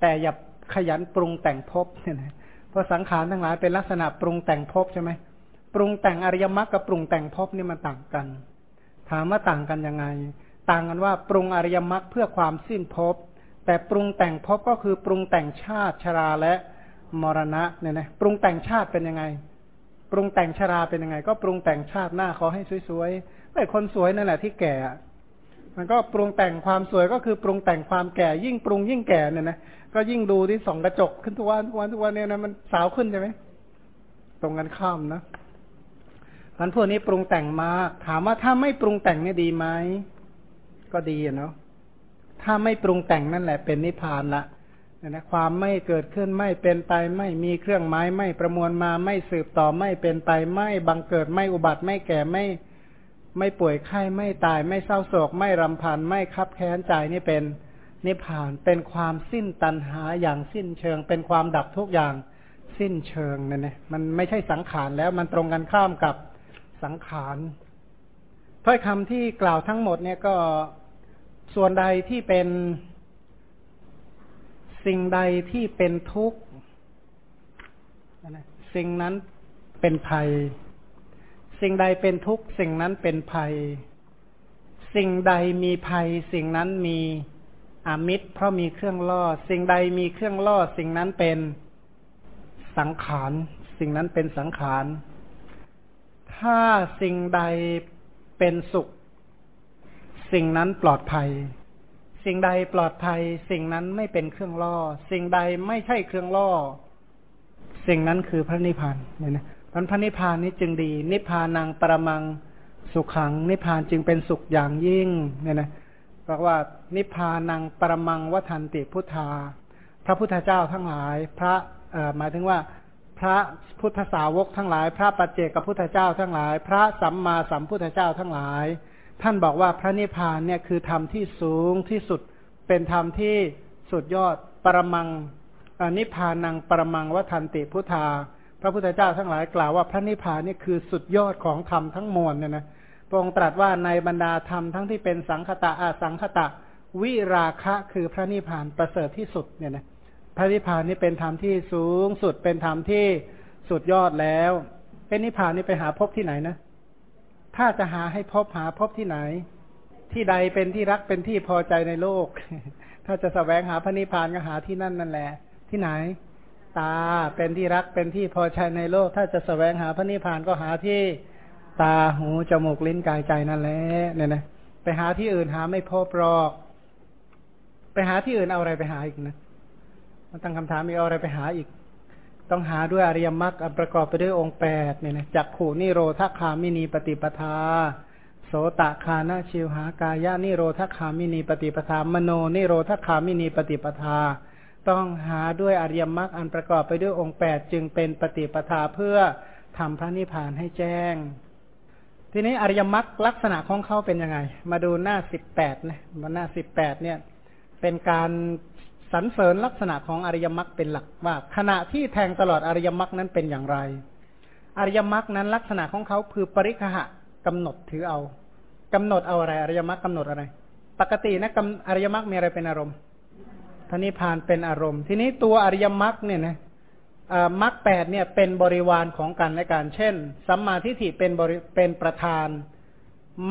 แต่อย่าขยันปรุงแต่งภพเนี่ยนะเพราะสังขารทั้งหลายเป็นลักษณะปรุงแต่งภพใช่ไหมปรุงแต่งอริยมรรคกับปรุงแต่งภพนี่มันต่างกัน ถามว่าต่างกันยังไง ต่างกันว่าปรุงอริยมรรคเพื่อความสิ้นภพแต่ปรุงแต่งภพก็คือปรุงแต่งชาติชราและมรณะเนี่ยนะปรุงแต่งชาติเป็นยังไง ปรุงแต่งชราเป็นยังไง ก็ปรุงแต่งชาติหน้าขอให้สวยๆไอ้คนสวยนั่นแหละที่แก่มันก็ปรุงแต่งความสวยก็คือปรุงแต่งความแก่ยิ่งปรุงยิ่งแก่เนี่ยนะก็ยิ่งดูที่ส่องกระจกขึ้นทุกวันทุกวันทุกวันเนี่ยนะมันสาวขึ้นใช่ไหมตรงกันข้ามนะมันพวกนี้ปรุงแต่งมากถามว่าถ้าไม่ปรุงแต่งเนี่ยดีไหม ก็ดีเนาะถ้าไม่ปรุงแต่งนั่นแหละเป็นนิพพานละนะความไม่เกิดขึ้นไม่เป็นไปไม่มีเครื่องหมายไม่ประมวลมาไม่สืบต่อไม่เป็นไปไม่บังเกิดไม่อุบัติไม่แก่ไม่ไม่ป่วยไข้ไม่ตายไม่เศร้าโศก ไม่รำพันไม่คับแค้นใจนี่เป็นนิพพานเป็นความสิ้นตัณหาอย่างสิ้นเชิง เป็นความดับทุกอย่างสิ้นเชิงนั่นนะมันไม่ใช่สังขารแล้วมันตรงกันข้ามกับสังขาร ถ้อยคำที่กล่าวทั้งหมดเนี่ยก็ส่วนใดที่เป็นสิ่งใดที่เป็นทุกข์สิ่งนั้นเป็นภัย สิ่งใดเป็นทุกข์ สิ่งนั้นเป็นภัย สิ่งใดมีภัย สิ่งนั้นมีอามิตร เพราะมีเครื่องล่อ สิ่งใดมีเครื่องล่อ สิ่งนั้นเป็นสังขาร สิ่งนั้นเป็นสังขาร ถ้าสิ่งใด เป็นสุข สิ่งนั้นปลอดภัย สิ่งใดปลอดภัย สิ่งนั้นไม่เป็นเครื่องล่อ สิ่งใดไม่ใช่เครื่องล่อ สิ่งนั้นคือพระนิพพานเนี่ยนะมันพระนิพพานนี้จึงดี นิพพานังปรมังสุขัง นิพพานจึงเป็นสุขอย่างยิ่ง เนี่ยนะเพราะว่านิพพานังปรมังวัฏันติพุทธา พระพุทธเจ้าทั้งหลาย พระหมายถึงว่า พระพุทธสาวกทั้งหลาย พระปัจเจกพุทธเจ้าทั้งหลาย พระสัมมาสัมพุทธเจ้าทั้งหลาย ท่านบอกว่าพระนิพพานเนี่ยคือธรรมที่สูงที่สุดเป็นธรรมที่สุดยอดปรมังนิพพานังปรมังวัฏันติพุทธา พระพุทธเจ้าทั้งหลายกล่าวว่าพระนิพพานนี่คือสุดยอดของธรรมทั้งมวลเนี่ยนะพระองค์ตรัสว่าในบรรดาธรรมทั้งที่เป็นสังคตะอาสังคตะ วิราคะคือพระนิพพานประเสริฐที่สุดเนี่ยนะ ระนิพพานนี่เป็นธรรมที่สูงสุดเป็นธรรมที่สุดยอดแล้ว เป็นนิพพานนี่ไปหาพบที่ไหนนะ ถ้าจะหาให้พบหาพบที่ไหน ที่ใดเป็นที่รักเป็นที่พอใจในโลก ถ้าจะสแสวงหาพระนิพพานก็หาที่นั่นนั่นแหละ ที่ไหน ตาเป็นที่รักเป็นที่พอใจในโลก ถ้าจะสแสวงหาพระนิพพานก็หาที่ตาหูจมูกลิ้นกายใจนั่นแหละเนี่ยนะไปหาที่อื่นหาไม่พบหรอก ไปหาที่อื่นเอาอะไรไปหาอีกนะ มันตั้งคำถามมีเอาอะไรไปหาอีก ต้องหาด้วยอริยมรรคประกอบไปด้วยองค์แปดเนี่ยนะจักขูนิโรธคามินีปฏิปทา โสตคานาชิวหากายานิโรธคามินีปฏิปทามโนนิโรธคามินีปฏิปทา ต้องหาด้วยอริยมรรคอันประกอบไปด้วยองค์แปดจึงเป็นปฏิปทาเพื่อทำพระนิพพานให้แจ้ง ทีนี้อริยมรรคลักษณะของเขาเป็นยังไง มาดูหน้าสิบแปดนะมาหน้าสิบแปดเนี่ย เป็นการ สรรเสริญลักษณะของอริยมรรคเป็นหลักว่า ขณะที่แทงตลอดอริยมรรคนั้นเป็นอย่างไร อริยมรรคนั้นลักษณะของเขาคือปริคหะกำหนดถือเอากำหนดเอาอะไร อริยมรรคกำหนดอะไร ปกตินะอริยมรรคมีอะไรเป็นอารมณ์พระนิพพานเป็นอารมณ์ ทีนี้ตัวอริยมรรคเนี่ยนะมรรคแปดเนี่ยเป็นบริวารของกันและกันเช่น สัมมาทิฏฐิเป็นบริเป็นประธาน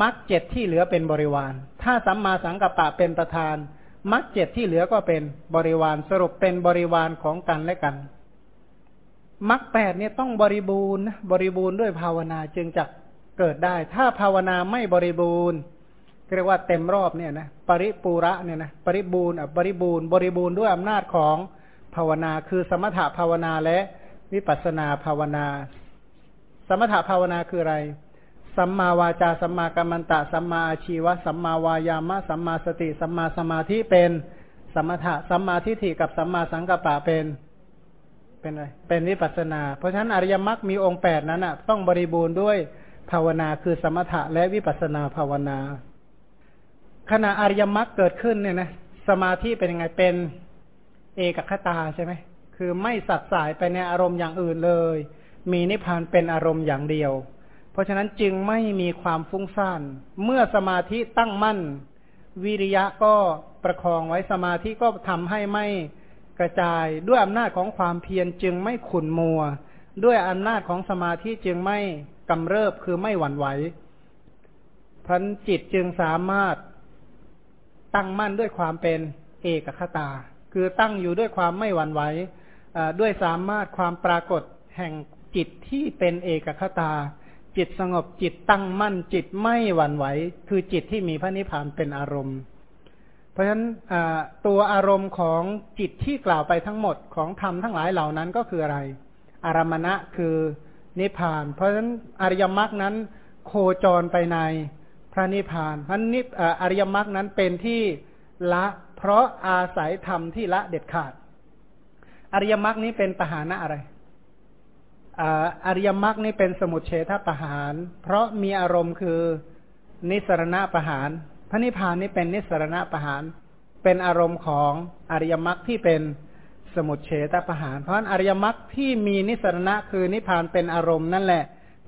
มรรคเจ็ดที่เหลือเป็นบริวาร ถ้าสัมมาสังกัปปะเป็นประธาน มรรคเจ็ดที่เหลือก็เป็นบริวารสรุปเป็นบริวารของกันและกันมรรคแปดเนี่ยต้องบริบูรณ์บริบูรณ์ด้วยภาวนาจึงจะเกิดได้ ถ้าภาวนาไม่บริบูรณ์เรียกว่าเต็มรอบเนี่ยนะปริปูระเนี่ยนะปริบูรณ์บริบูรณ์บริบูรณ์ด้วยอำนาจของภาวนา คือสมถภาวนาและวิปัสนาภาวนา สมถภาวนาคืออะไร สัมมาวาจาสัมมากัมมันตะสัมมาอาชีวะสัมมาวายามะสัมมาสติสัมมาสมาธิเป็นสมถะสัมมาทิฏฐิกับสัมมาสังกัปปะเป็นเป็นอะไรเป็นวิปัสนา เพราะฉะนั้นอริยมรรคมีองค์แปดนั้นอะ ต้องบริบูรณ์ด้วยภาวนาคือสมถะและวิปัสนาภาวนา ขณะอริยมรรคเกิดขึ้นเนี่ยนะสมาธิเป็นยังไงเป็นเอกคตาใช่ไหมคือไม่สัดสายไปในอารมณ์อย่างอื่นเลย มีนิพพานเป็นอารมณ์อย่างเดียว ราะฉะนั้นจึงไม่มีความฟุ้งซ่าน เมื่อสมาธิตั้งมั่น วิริยะก็ประคองไว้สมาธิก็ทำให้ไม่กระจาย ด้วยอำนาจของความเพียรจึงไม่ขุนมัว ด้วยอำนาจของสมาธิจึงไม่กำเริบคือไม่หวั่นไหวพันจิตจึงสามารถตั้งมั่นด้วยความเป็นเอกคตา คือตั้งอยู่ด้วยความไม่หวั่นไหวด้วยสามารถความปรากฏแห่งจิตที่เป็นเอกคตา จิตสงบจิตตั้งมั่น จิตไม่หวั่นไหว คือจิตที่มีพระนิพพานเป็นอารมณ์ เพราะฉะนั้นตัวอารมณ์ของจิตที่กล่าวไปทั้งหมดของธรรมทั้งหลายเหล่านั้นก็คืออะไร อารมณะคือนิพพาน เพราะฉะนั้นอริยมรรคนั้นโคจรไปในพระนิพพานเพราะนิอริยมรรคนั้นเป็นที่ละ เพราะอาศัยธรรมที่ละเด็ดขาด อริยมรรคนี้เป็นปหานะอะไร อริยมรรคนี่เป็นสมุทเฉทประหาร เพราะมีอารมณ์คือนิสรณะประหาร พระนิพพานนี่เป็นนิสรณะประหาร เป็นอารมณ์ของอริยมรรคที่เป็นสมุทเฉทประหาร เพราะอริยมรรคที่มีนิสรณะคือนิพพานเป็นอารมณ์นั่นแหละ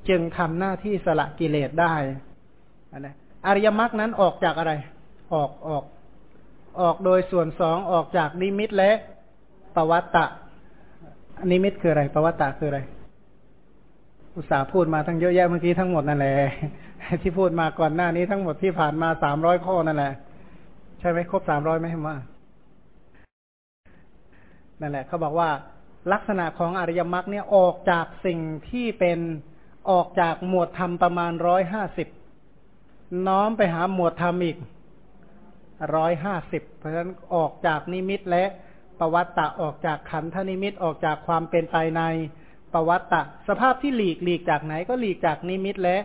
จึงทำหน้าที่สละกิเลสได้นะอริยมรรคนั้นออกจากอะไร ออกออก ออกโดยส่วนสองออกจากนิมิตและปวัตตะนิมิตคืออะไรปวัตตะคืออะไร อุตส่าห์พูดมาทั้งเยอะแยะเมื่อกี้ทั้งหมดนั่นแหละที่พูดมาก่อนหน้านี้ทั้งหมดที่ผ่านมาสามร้อยข้อนั่นแหละใช่ไหมครบสามร้อยไหมว่านั่นแหละเขาบอกว่าลักษณะของอริยมรรคเนี่ยออกจากสิ่งที่เป็นออกจากหมวดธรรมประมาณร้อยห้าสิบน้อมไปหาหมวดธรรมอีกร้อยห้าสิบเพราะฉะนั้นออกจากนิมิตและประวัตตะออกจากขันธนิมิตออกจากความเป็นไปใน ปวัตตะ สภาพที่หลีกหลีกจากไหนก็หลีกจากนิมิตและ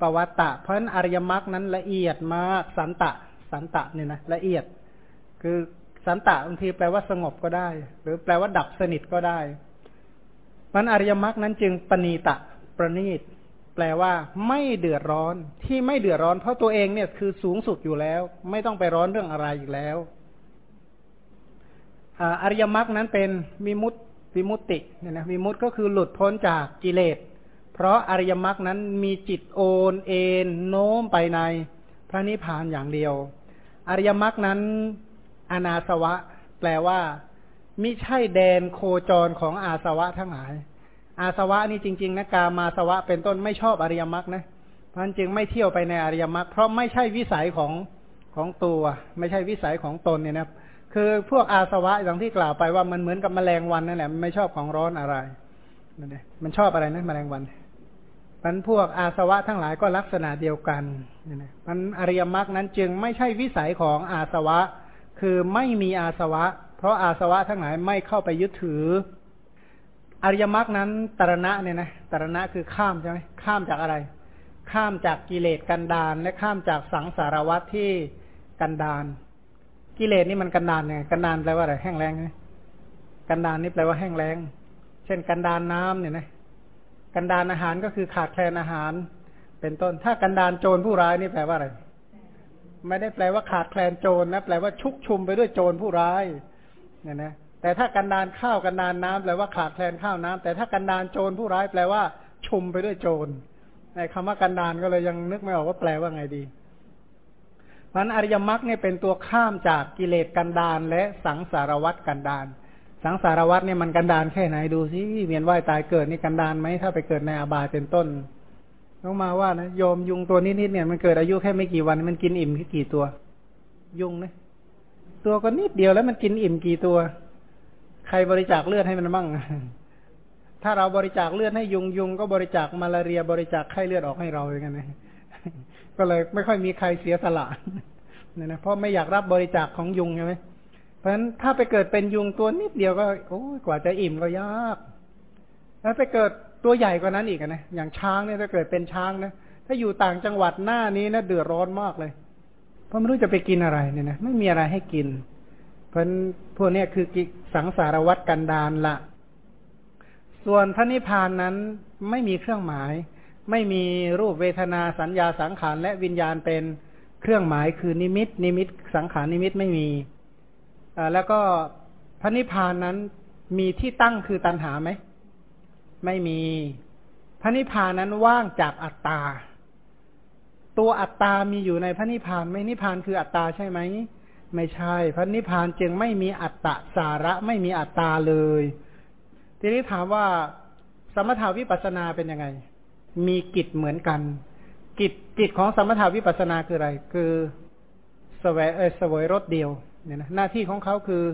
ปวัตตะ เพราะฉะนั้นอริยมรรคนั้นละเอียดมากสันตะ สันตะเนี่ยนะละเอียด คือสันตะบางทีแปลว่าสงบก็ได้ หรือแปลว่าดับสนิทก็ได้มันอริยมรรคนั้นจึงปณีตะประณีต แปลว่า ไม่เดือดร้อนที่ไม่เดือดร้อน เพราะตัวเองเนี่ยคือสูงสุดอยู่แล้ว ไม่ต้องไปร้อนเรื่องอะไรอีกแล้วอริยมรรคนั้นเป็นมิมุต วิมุตติเนี่ยนะวิมุตติก็คือหลุดพ้นจากกิเลส เพราะอริยมรรคนั้นมีจิตโอนเอ็นโน้มไปในพระนิพพานอย่างเดียว อริยมรรคนั้นอนาสวะ แปลว่ามิใช่แดนโคจรของอาสวะทั้งหลาย อาสวะนี่จริง ๆนะกามาสวะเป็นต้นไม่ชอบอริยมรรคนะเพราะจึงไม่เที่ยวไปในอริยมรรคเพราะไม่ใช่วิสัยของของตัว ไม่ใช่วิสัยของตนเนี่ยนะ คือพวกอาสวะอย่างที่กล่าวไปว่ามันเหมือนกับแมลงวันนั่นแหละมันไม่ชอบของร้อนอะไรนั่นเองมันชอบอะไรนะแมลงวันมันพวกอาสวะทั้งหลายก็ลักษณะเดียวกันนี่นะมันอริยมรรคนั้นจึงไม่ใช่วิสัยของอาสวะ คือไม่มีอาสวะ เพราะอาสวะทั้งหลายไม่เข้าไปยึดถือ อริยมรรคนั้นตรณะเนี่ยนะตรณะคือข้ามใช่ไหมข้ามจากอะไร ข้ามจากกิเลสกันดานและข้ามจากสังสารวัตที่กันดาน กิเลสนี่มันกันดานไงกันดานแปลว่าอะไรแห้งแรงไงกันดานนี่แปลว่าแห้งแรง เช่นกันดานน้ำเนี่ยนะกันดานอาหารก็คือขาดแคลนอาหาร เป็นต้น ถ้ากันดานโจรผู้ร้ายนี่แปลว่าอะไร ไม่ได้แปลว่าขาดแคลนโจรนะแปลว่าชุกชุมไปด้วยโจรผู้ร้ายเนี่ยนะแต่ถ้ากันดานข้าวกันดานน้ำแปลว่าขาดแคลนข้าวน้ำแต่ถ้ากันดานโจรผู้ร้ายแปลว่าชุมไปด้วยโจรในคำว่ากันดานก็เลยยังนึกไม่ออกว่าแปลว่าไงดี มันอริยมรรคเนี่ยเป็นตัวข้ามจากกิเลสกันดานและสังสารวัตกันดาน สังสารวัตเนี่ยมันกันดานแค่ไหนดูสิเวียนว่ายตายเกิดนี่กันดานไหมถ้าไปเกิดในอาบายเป็นต้นต้องมาว่านะโยมยุงตัวนิดๆเนี่ยมันเกิดอายุแค่ไม่กี่วันมันกินอิ่มแค่กี่ตัว ยุงนะตัวก็นิดเดียวแล้วมันกินอิ่มกี่ตัว ใครบริจาคเลือดให้มันบ้างถ้าเราบริจาคเลือดให้ยุงยุงก็บริจาคมาลาเรียบริจาคไข้เลือดออกให้เราอย่างนั้นนะ ก็เลยไม่ค่อยมีใครเสียสละเนี่ยนะเพราะไม่อยากรับบริจาคของยุงใช่ไหมเพราะฉะนั้นถ้าไปเกิดเป็นยุงตัวนิดเดียวก็โอ้กว่าจะอิ่มก็ยาก แล้วไปเกิดตัวใหญ่กว่านั้นอีกนะ อย่างช้างเนี่ยถ้าเกิดเป็นช้างนะ ถ้าอยู่ต่างจังหวัดหน้านี้นะเดือดร้อนมากเลย เพราะไม่รู้จะไปกินอะไรเนี่ยนะ ไม่มีอะไรให้กิน เพราะพวกนี้คือสังสารวัตรกันดานละ ส่วนพระนิพพานนั้นไม่มีเครื่องหมาย ไม่มีรูปเวทนาสัญญาสังขารและวิญญาณเป็นเครื่องหมายคือนิมิต นิมิต สังขารนิมิตไม่มีแล้วก็พระนิพพานนั้นมีที่ตั้งคือตัณหาไหม ไม่มี พระนิพพานนั้นว่างจากอัตตา ตัวอัตตามีอยู่ในพระนิพพานไหมนิพพานคืออัตตาใช่ไหม ไม่ใช่ พระนิพพานจึงไม่มีอัตตาสาระไม่มีอัตตาเลย ทีนี้ถามว่า สมถาวิปัสนาเป็นยังไง มีกิจเหมือนกัน กิจกิจของสมถาวิปัสนาคืออะไร คือสวยเอสวยรถเดียวเนี่ยนะหน้าที่ของเขาคือ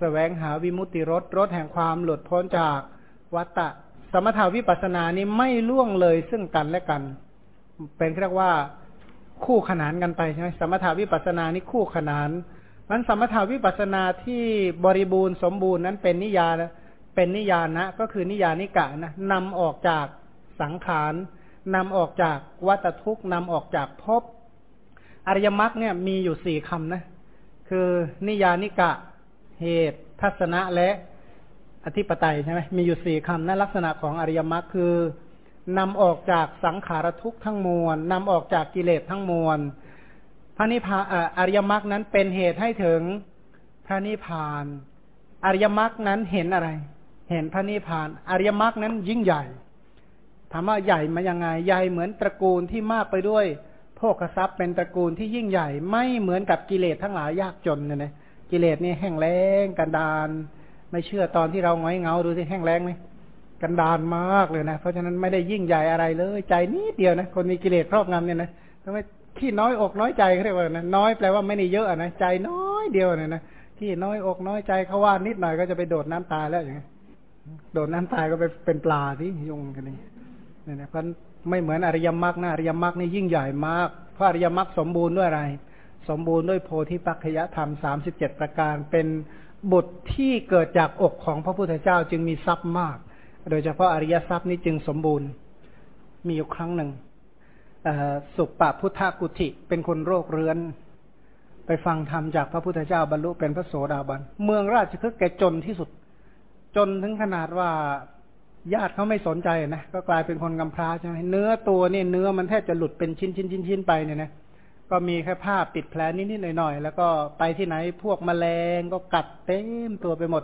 สแสวงหาวิมุตติรถรถแห่งความหลุดพ้นจากวัตตะ สมถาวิปัสนานี้ไม่ล่วงเลยซึ่งกันและกัน เป็นเรียกว่าคู่ขนานกันไปใช่ไหมสมถาวิปัสนานี้คู่ขนานมันสมถาวิปัสนาที่บริบูรณ์สมบูรณ์นั้นเป็นนิยาเป็นนิยานะ ก็คือนิยานิกะนะนำออกจาก สังขารนำออกจากวัตทุกนำออกจากภพอริยมรรคเนี่ยมีอยู่สี่คำนะ คือนิยานิกะ เหตุ ทัศนะและอธิปไตยใช่ไหมมีอยู่สี่คำนะลักษณะของอริยมรรคคือนำออกจากสังขารทุกข์ทั้งมวลนำออกจากกิเลสทั้งมวลพระนิพพานอริยมรรคนั้นเป็นเหตุให้ถึงพระนิพพาน อริยมรรคนั้นเห็นอะไร เห็นพระนิพพาน อริยมรรคนั้นยิ่งใหญ่ ถามว่าใหญ่มายังไงใหญ่เหมือนตระกูลที่มากไปด้วยโภคทรัพย์เป็นตระกูลที่ยิ่งใหญ่ ไม่เหมือนกับกิเลสทั้งหลายยากจนเนี่ยนะกิเลสนี่แห้งแล้งกันดาน ไม่เชื่อตอนที่เราง้อยเงาดูสิแห้งแล้งไหมกันดานมากเลยนะ เพราะฉะนั้นไม่ได้ยิ่งใหญ่อะไรเลย ใจนิดเดียวนะ คนมีกิเลสครอบงำเนี่ยนะทำไมที่น้อยอกน้อยใจเขาเรียกว่านะน้อยแปลว่าไม่ได้เยอะนะใจน้อยเดียวเนี่ยนะที่น้อยอกน้อยใจเขาว่านิดหน่อยก็จะไปโดดน้ำตายแล้วอย่างนี้โดดน้ำตายก็ไปเป็นปลาที่ยุงกันนี่ เนี่ยนะเพราะไม่เหมือนอริยมรรคนะอริยมรรคนี่ยิ่งใหญ่มากเพราะอริยมรรคสมบูรณ์ด้วยอะไร สมบูรณ์ด้วยโพธิปัจจยธรรมสามสิบเจ็ดประการเป็นบุตรที่เกิดจากอกของพระพุทธเจ้าจึงมีทรัพย์มาก โดยเฉพาะอริยทรัพย์นี้จึงสมบูรณ์ มีอยู่ครั้งหนึ่งสุปปพุทธกุติเป็นคนโรคเรื้อน ไปฟังธรรมจากพระพุทธเจ้าบรรลุเป็นพระโสดาบัน เมืองราชคฤห์แกจนที่สุด จนถึงขนาดว่า ญาติเขาไม่สนใจนะก็กลายเป็นคนกำพร้าใช่ไหมเนื้อตัวเนี่ยเนื้อมันแทบจะหลุดเป็นชิ้นชิ้นชิ้นชิ้นไปเนี่ยนะก็มีแค่ผ้าปิดแผลนิดๆหน่อยๆแล้วก็ไปที่ไหนพวกมแมลงก็กัดเต็มตัวไปหมด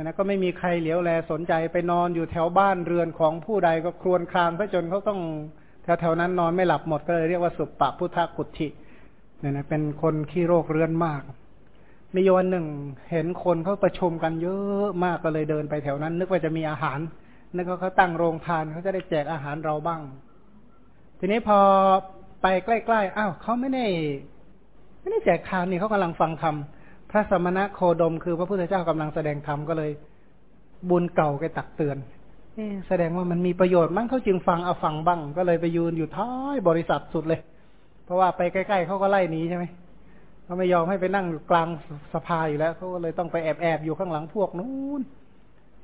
นะก็ไม่มีใครเหลียวแลสนใจไปนอนอยู่แถวบ้านเรือนของผู้ใดก็ครวญครางซะจนเขาต้องแถวๆนั้นนอนไม่หลับหมดก็เลยเรียกว่าสุปปะพุทธกุฏิเนี่ยนะเป็นคนขี้โรคเรื้อนมากมีวันหนึ่งเห็นคนเขาประชุมกันเยอะมากก็เลยเดินไปแถวนั้น นึกว่าจะมีอาหาร นึกว่าเขาตั้งโรงทานเขาจะได้แจกอาหารเราบ้าง ทีนี้พอไปใกล้ๆ อ้าวเขาไม่ได้ไม่ได้แจกทานนี่เขากำลังฟังธรรม พระสมณะโคดมคือพระพุทธเจ้ากำลังแสดงธรรมก็เลย บุญเก่าแกตักเตือนแสดงว่ามันมีประโยชน์มั้งเขาจึงฟังเอาฟังบ้าง ก็เลยไปยืนอยู่ท้ายบริษัทสุดเลย เพราะว่าไปใกล้ๆเขาก็ไล่หนีใช่ไหมเขาไม่ยอมให้ไปนั่งกลางสภาอยู่แล้วเขาก็เลยต้องไปแอบๆอยู่ข้างหลังพวกนู้น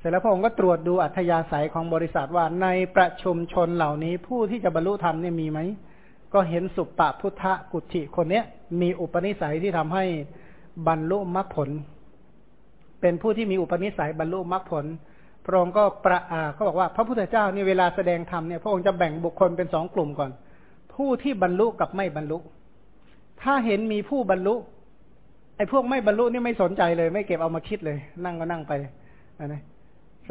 เสร็จแล้วพระองค์ก็ตรวจดูอัธยาศัยของบริษัทว่าในประชุมชนเหล่านี้ผู้ที่จะบรรลุธรรมเนี่ยมีไหม ก็เห็นสุปปะพุทธกุฏิคนเนี้ยมีอุปนิสัยที่ทำให้บรรลุมรรคผล เป็นผู้ที่มีอุปนิสัยบรรลุมรรคผล พระองค์ก็ประอาเขาบอกว่าพระพุทธเจ้านี่เวลาแสดงธรรมเนี่ยพระองค์จะแบ่งบุคคลเป็นสองกลุ่มก่อน ผู้ที่บรรลุกับไม่บรรลุ ถ้าเห็นมีผู้บรรลุไอ้พวกไม่บรรลุนี่ไม่สนใจเลย ไม่เก็บเอามาคิดเลย นั่งก็นั่งไปนะ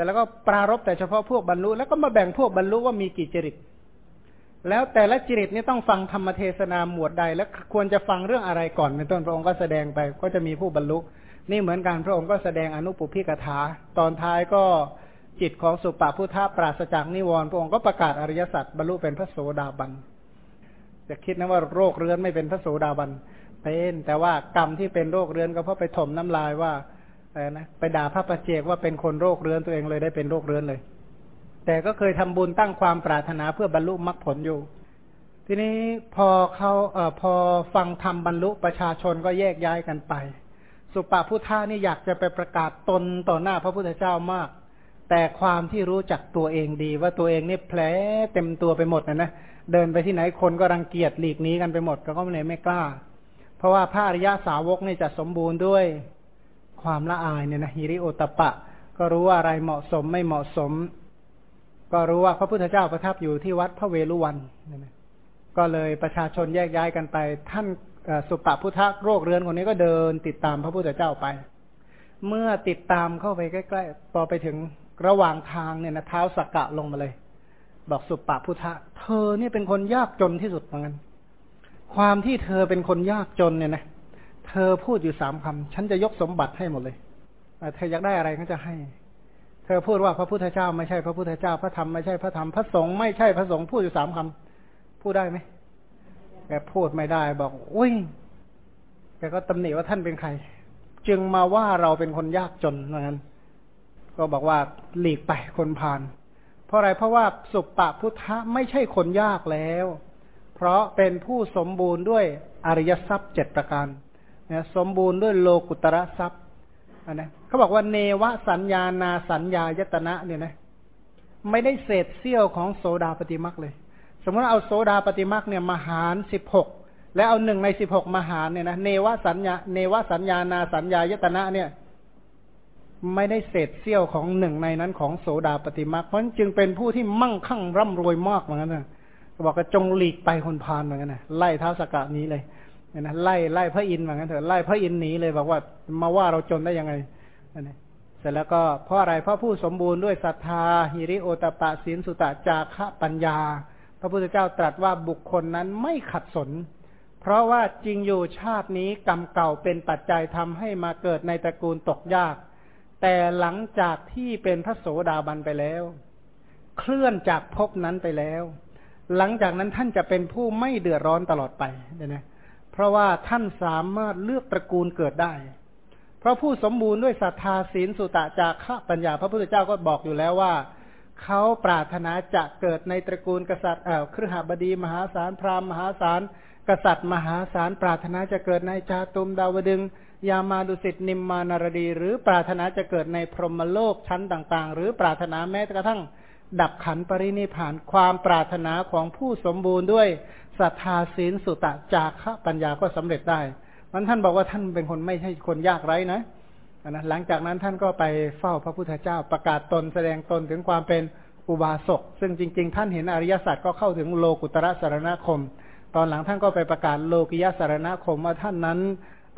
เสร็จแล้วก็ปรารบแต่เฉพาะพวกบรรลุ แล้วก็มาแบ่งพวกบรรลุว่ามีกี่จริต แล้วแต่ละจริตนี่ต้องฟังธรรมเทศนาหมวดใด แล้วควรจะฟังเรื่องอะไรก่อนเป็นต้นพระองค์ก็แสดงไป ก็จะมีผู้บรรลุ นี่เหมือนกันพระองค์ก็แสดงอนุปุพิกถา ตอนท้ายก็จิตของสุปปพุทธปราศจากนิวรณ์พระองค์ก็ประกาศอริยสัจบรรลุเป็นพระโสดาบันจะคิดนะว่าโรคเรื้อนไม่เป็นพระโสดาบันเป็นแต่ว่ากรรมที่เป็นโรคเรื้อนก็เพราะไปถมน้ำลายว่า อะไรนะไปด่าพระประเจกว่าเป็นคนโรคเรื้อนตัวเองเลยได้เป็นโรคเรื้อนเลย แต่ก็เคยทำบุญตั้งความปรารถนาเพื่อบรรลุมรรคผลอยู่ ทีนี้พอเขาเอ่อพอฟังธรรมบรรลุประชาชนก็แยกย้ายกันไป สุปาพุทธานี่อยากจะไปประกาศตนต่อหน้าพระพุทธเจ้ามาก แต่ความที่รู้จักตัวเองดี ว่าตัวเองนี่แผลเต็มตัวไปหมดนะนะเดินไปที่ไหนคนก็รังเกียจหลีกหนีกันไปหมดก็ก็เลยไม่กล้า เพราะว่าพระอริยาสาวกนี่จะสมบูรณ์ด้วย ความละอายเนี่ยนะฮิริโอตปะ ก็รู้ว่าอะไรเหมาะสมไม่เหมาะสม ก็รู้ว่าพระพุทธเจ้าประทับอยู่ที่วัดพระเวรุวันก็เลยประชาชนแยกย้ายกันไป ท่านสุปปพุทธโรคเรือนคนนี้ก็เดินติดตามพระพุทธเจ้าไป เมื่อติดตามเข้าไปใกล้ๆพอไปถึงระหว่างทางเนี่ยนะเท้าสักกะลงมาเลย บอกสุปปะพุทธะเธอเนี่ยเป็นคนยากจนที่สุดเหมือนกันความที่เธอเป็นคนยากจนเนี่ยนะ เธอพูดอยู่สามคำฉันจะยกสมบัติให้หมดเลยเธออยากได้อะไรก็จะให้ เธอพูดว่าพระพุทธเจ้าไม่ใช่พระพุทธเจ้าพระธรรมไม่ใช่พระธรรมพระสงฆ์ไม่ใช่พระสงฆ์พูดอยู่สามคำพูดได้ไหมแกพูดไม่ได้บอกอุ้ยแกก็ตำหนิว่าท่านเป็นใคร จึงมาว่าเราเป็นคนยากจนนกันก็บอกว่าหลีกไปคนพาน เพราะอะไรเพราะว่าสุปปะพุทธะไม่ใช่คนยากแล้ว เพราะเป็นผู้สมบูรณ์ด้วยอริยทรัพย์เจ็ดประการ นะสมบูรณ์ด้วยโลกุตระทรัพย์นะเขาบอกว่าเนวสัญญานาสัญญายตนะเนี่ยนะไม่ได้เศษเสี้ยวของโสดาปฏิมักเลย สมมติเอาโสดาปฏิมักเนี่ยมาหารสิบหกแล้วเอาหนึ่งในสิบหกมาหารเนี่ยนะเนวสัญญาเนวสัญญานาสัญญายตนะเนี่ย ไม่ได้เศษเสี้ยวของหนึ่งในนั้นของโสดาปฏิมาเพราะจึงเป็นผู้ที่มั่งคั่งร่ำรวยมากเหมือนกันนะบอกว่าจงหลีกไปคนพาลเหมือนกันนะไล่เท้าสกัดนี้เลย นะไล่ไล่พระอินทร์เหมือนกันเถอะไล่พระอินทร์หนีเลยบอกว่ามาว่าเราจนได้ยังไงนะเสร็จแล้วก็เพราะอะไรเพราะผู้สมบูรณ์ด้วยศรัทธา หิริโอตปะศีลสุตะจาคะปัญญา พระพุทธเจ้าตรัสว่าบุคคลนั้นไม่ขัดสน เพราะว่าจริงอยู่ชาตินี้กรรมเก่าเป็นปัจจัยทำให้มาเกิดในตระกูลตกยาก แต่หลังจากที่เป็นพระโสดาบันไปแล้ว เคลื่อนจากภพนั้นไปแล้ว หลังจากนั้นท่านจะเป็นผู้ไม่เดือดร้อนตลอดไปเนี่ยนะ เพราะว่าท่านสามารถเลือกตระกูลเกิดได้ เพราะผู้สมบูรณ์ด้วยศรัทธาศีลสุตะจาระปัญญา พระพุทธเจ้าก็บอกอยู่แล้วว่า เขาปรารถนาจะเกิดในตระกูลกษัตริย์เอ่อครหบดีมหาศาลพราหมณ์มหาศาลกษัตริย์มหาศาลปรารถนาจะเกิดในจาตุมดาวดึง ยามาดุสิตนิมมานารดี หรือปรารถนาจะเกิดในพรหมโลกชั้นต่าง ๆ หรือปรารถนาแม้กระทั่งดับขันปรินิพานความปรารถนาของผู้สมบูรณ์ด้วย ศรัทธาศีลสุตะจาคะปัญญาก็สำเร็จได้มันท่านบอกว่าท่านเป็นคนไม่ใช่คนยากไร้นะนะหลังจากนั้นท่านก็ไปเฝ้าพระพุทธเจ้าประกาศตนแสดงตนถึงความเป็นอุบาสก ซึ่งจริง ๆ ท่านเห็นอริยสัจก็เข้าถึงโลกุตระสารณคม ตอนหลังท่านก็ไปประกาศโลกิยสารณคมว่าท่านนั้น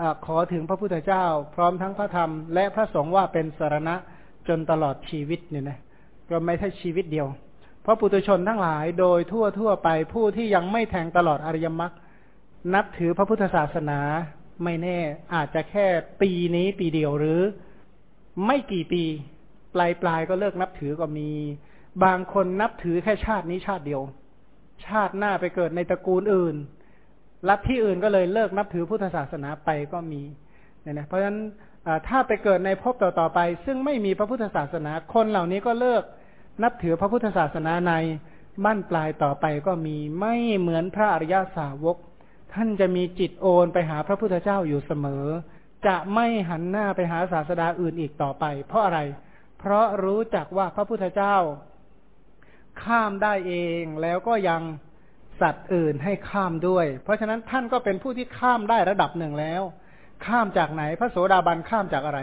อขอถึงพระพุทธเจ้า พร้อมทั้งพระธรรม และพระสงฆ์ว่าเป็นสารณะจนตลอดชีวิตเนี่ยนะก็ไม่ใช่ชีวิตเดียว เพราะปุถุชนทั้งหลายโดยทั่วทั่วไปผู้ที่ยังไม่แทงตลอดอริยมรรคนับถือพระพุทธศาสนาไม่แน่ อาจจะแค่ปีนี้ปีเดียวหรือ ไม่กี่ปี ปลายปลายก็เลิกนับถือก็มี บางคนนับถือแค่ชาตินี้ชาติเดียว ชาติหน้าไปเกิดในตระกูลอื่นลัทธิอื่นก็เลยเลิกนับถือพุทธศาสนาไปก็มีเนี่ยนะเพราะฉะนั้นถ้าไปเกิดในภพต่อๆไป ซึ่งไม่มีพระพุทธศาสนาคนเหล่านี้ก็เลิก นับถือพระพุทธศาสนาในมั่นปลายต่อไปก็มีไม่เหมือนพระอริยาสาวก ท่านจะมีจิตโอนไปหาพระพุทธเจ้าอยู่เสมอ จะไม่หันหน้าไปหาศาสดาอื่นอีกต่อไป เพราะอะไร เพราะรู้จักว่าพระพุทธเจ้า ข้ามได้เองแล้วก็ยังสัตว์อื่นให้ข้ามด้วย เพราะฉะนั้นท่านก็เป็นผู้ที่ข้ามได้ระดับหนึ่งแล้ว ข้ามจากไหนพระโสดาบันข้ามจากอะไร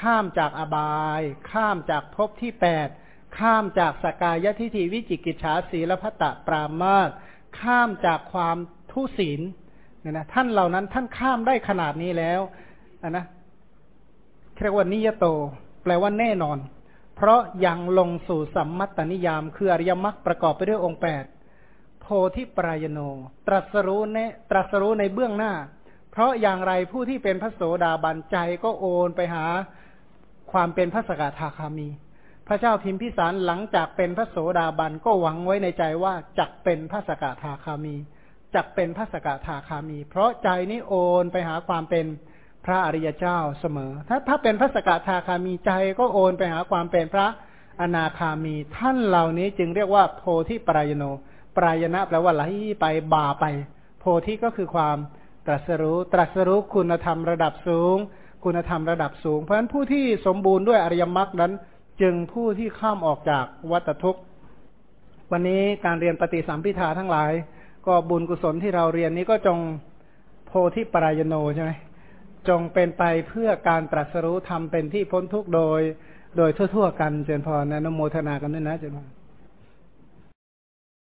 ข้ามจากอบาย ข้ามจากภพที่แปด ข้ามจากสกายทิฏฐิวิจิกิจฉาสีและพัตตปรามาสข้ามจากความทุศีลเนี่ยนะท่านเหล่านั้นท่านข้ามได้ขนาดนี้แล้วนนะเรียกว่านิยโต แปลว่าแน่นอน เพราะยังลงสู่สัมมัตตนิยาม คืออริยมรรคประกอบไปด้วยองค์แปดโพธิปรายโน ตรัสรู้ในตรัสรู้ในเบื้องหน้า เพราะอย่างไรผู้ที่เป็นพระโสดาบันใจก็โอนไปหาความเป็นพระสกทาคามี พระเจ้าพิมพิสารหลังจากเป็นพระโสดาบันก็หวังไว้ในใจว่าจักเป็นพระสกทาคามีจักเป็นพระสกทาคามี เพราะใจนี้โอนไปหาความเป็นพระอริยเจ้าเสมอ ถ้าถ้าเป็นพระสกทาคามีใจก็โอนไปหาความเป็นพระอนาคามีท่านเหล่านี้จึงเรียกว่าโพธิปรายโน ปรายณะแปลว่าไหลไปบ่าไป โพธิก็คือความตรัสรู้ตรัสรู้คุณธรรมระดับสูง คุณธรรมระดับสูง เพราะฉะนั้นผู้ที่สมบูรณ์ด้วยอริยมรรคนั้น จึงผู้ที่ข้ามออกจากวัฏทุกข์ วันนี้การเรียนปฏิสัมพิธาทั้งหลาย ก็บุญกุศลที่เราเรียนนี้ก็จงโพธิปรายโนใช่ไหมจงเป็นไปเพื่อการตรัสรู้ทำเป็นที่พ้นทุกข์โดย โดยทั่ว ๆ กันเจนพรนะนโมทนากันด้วยนะเจนพร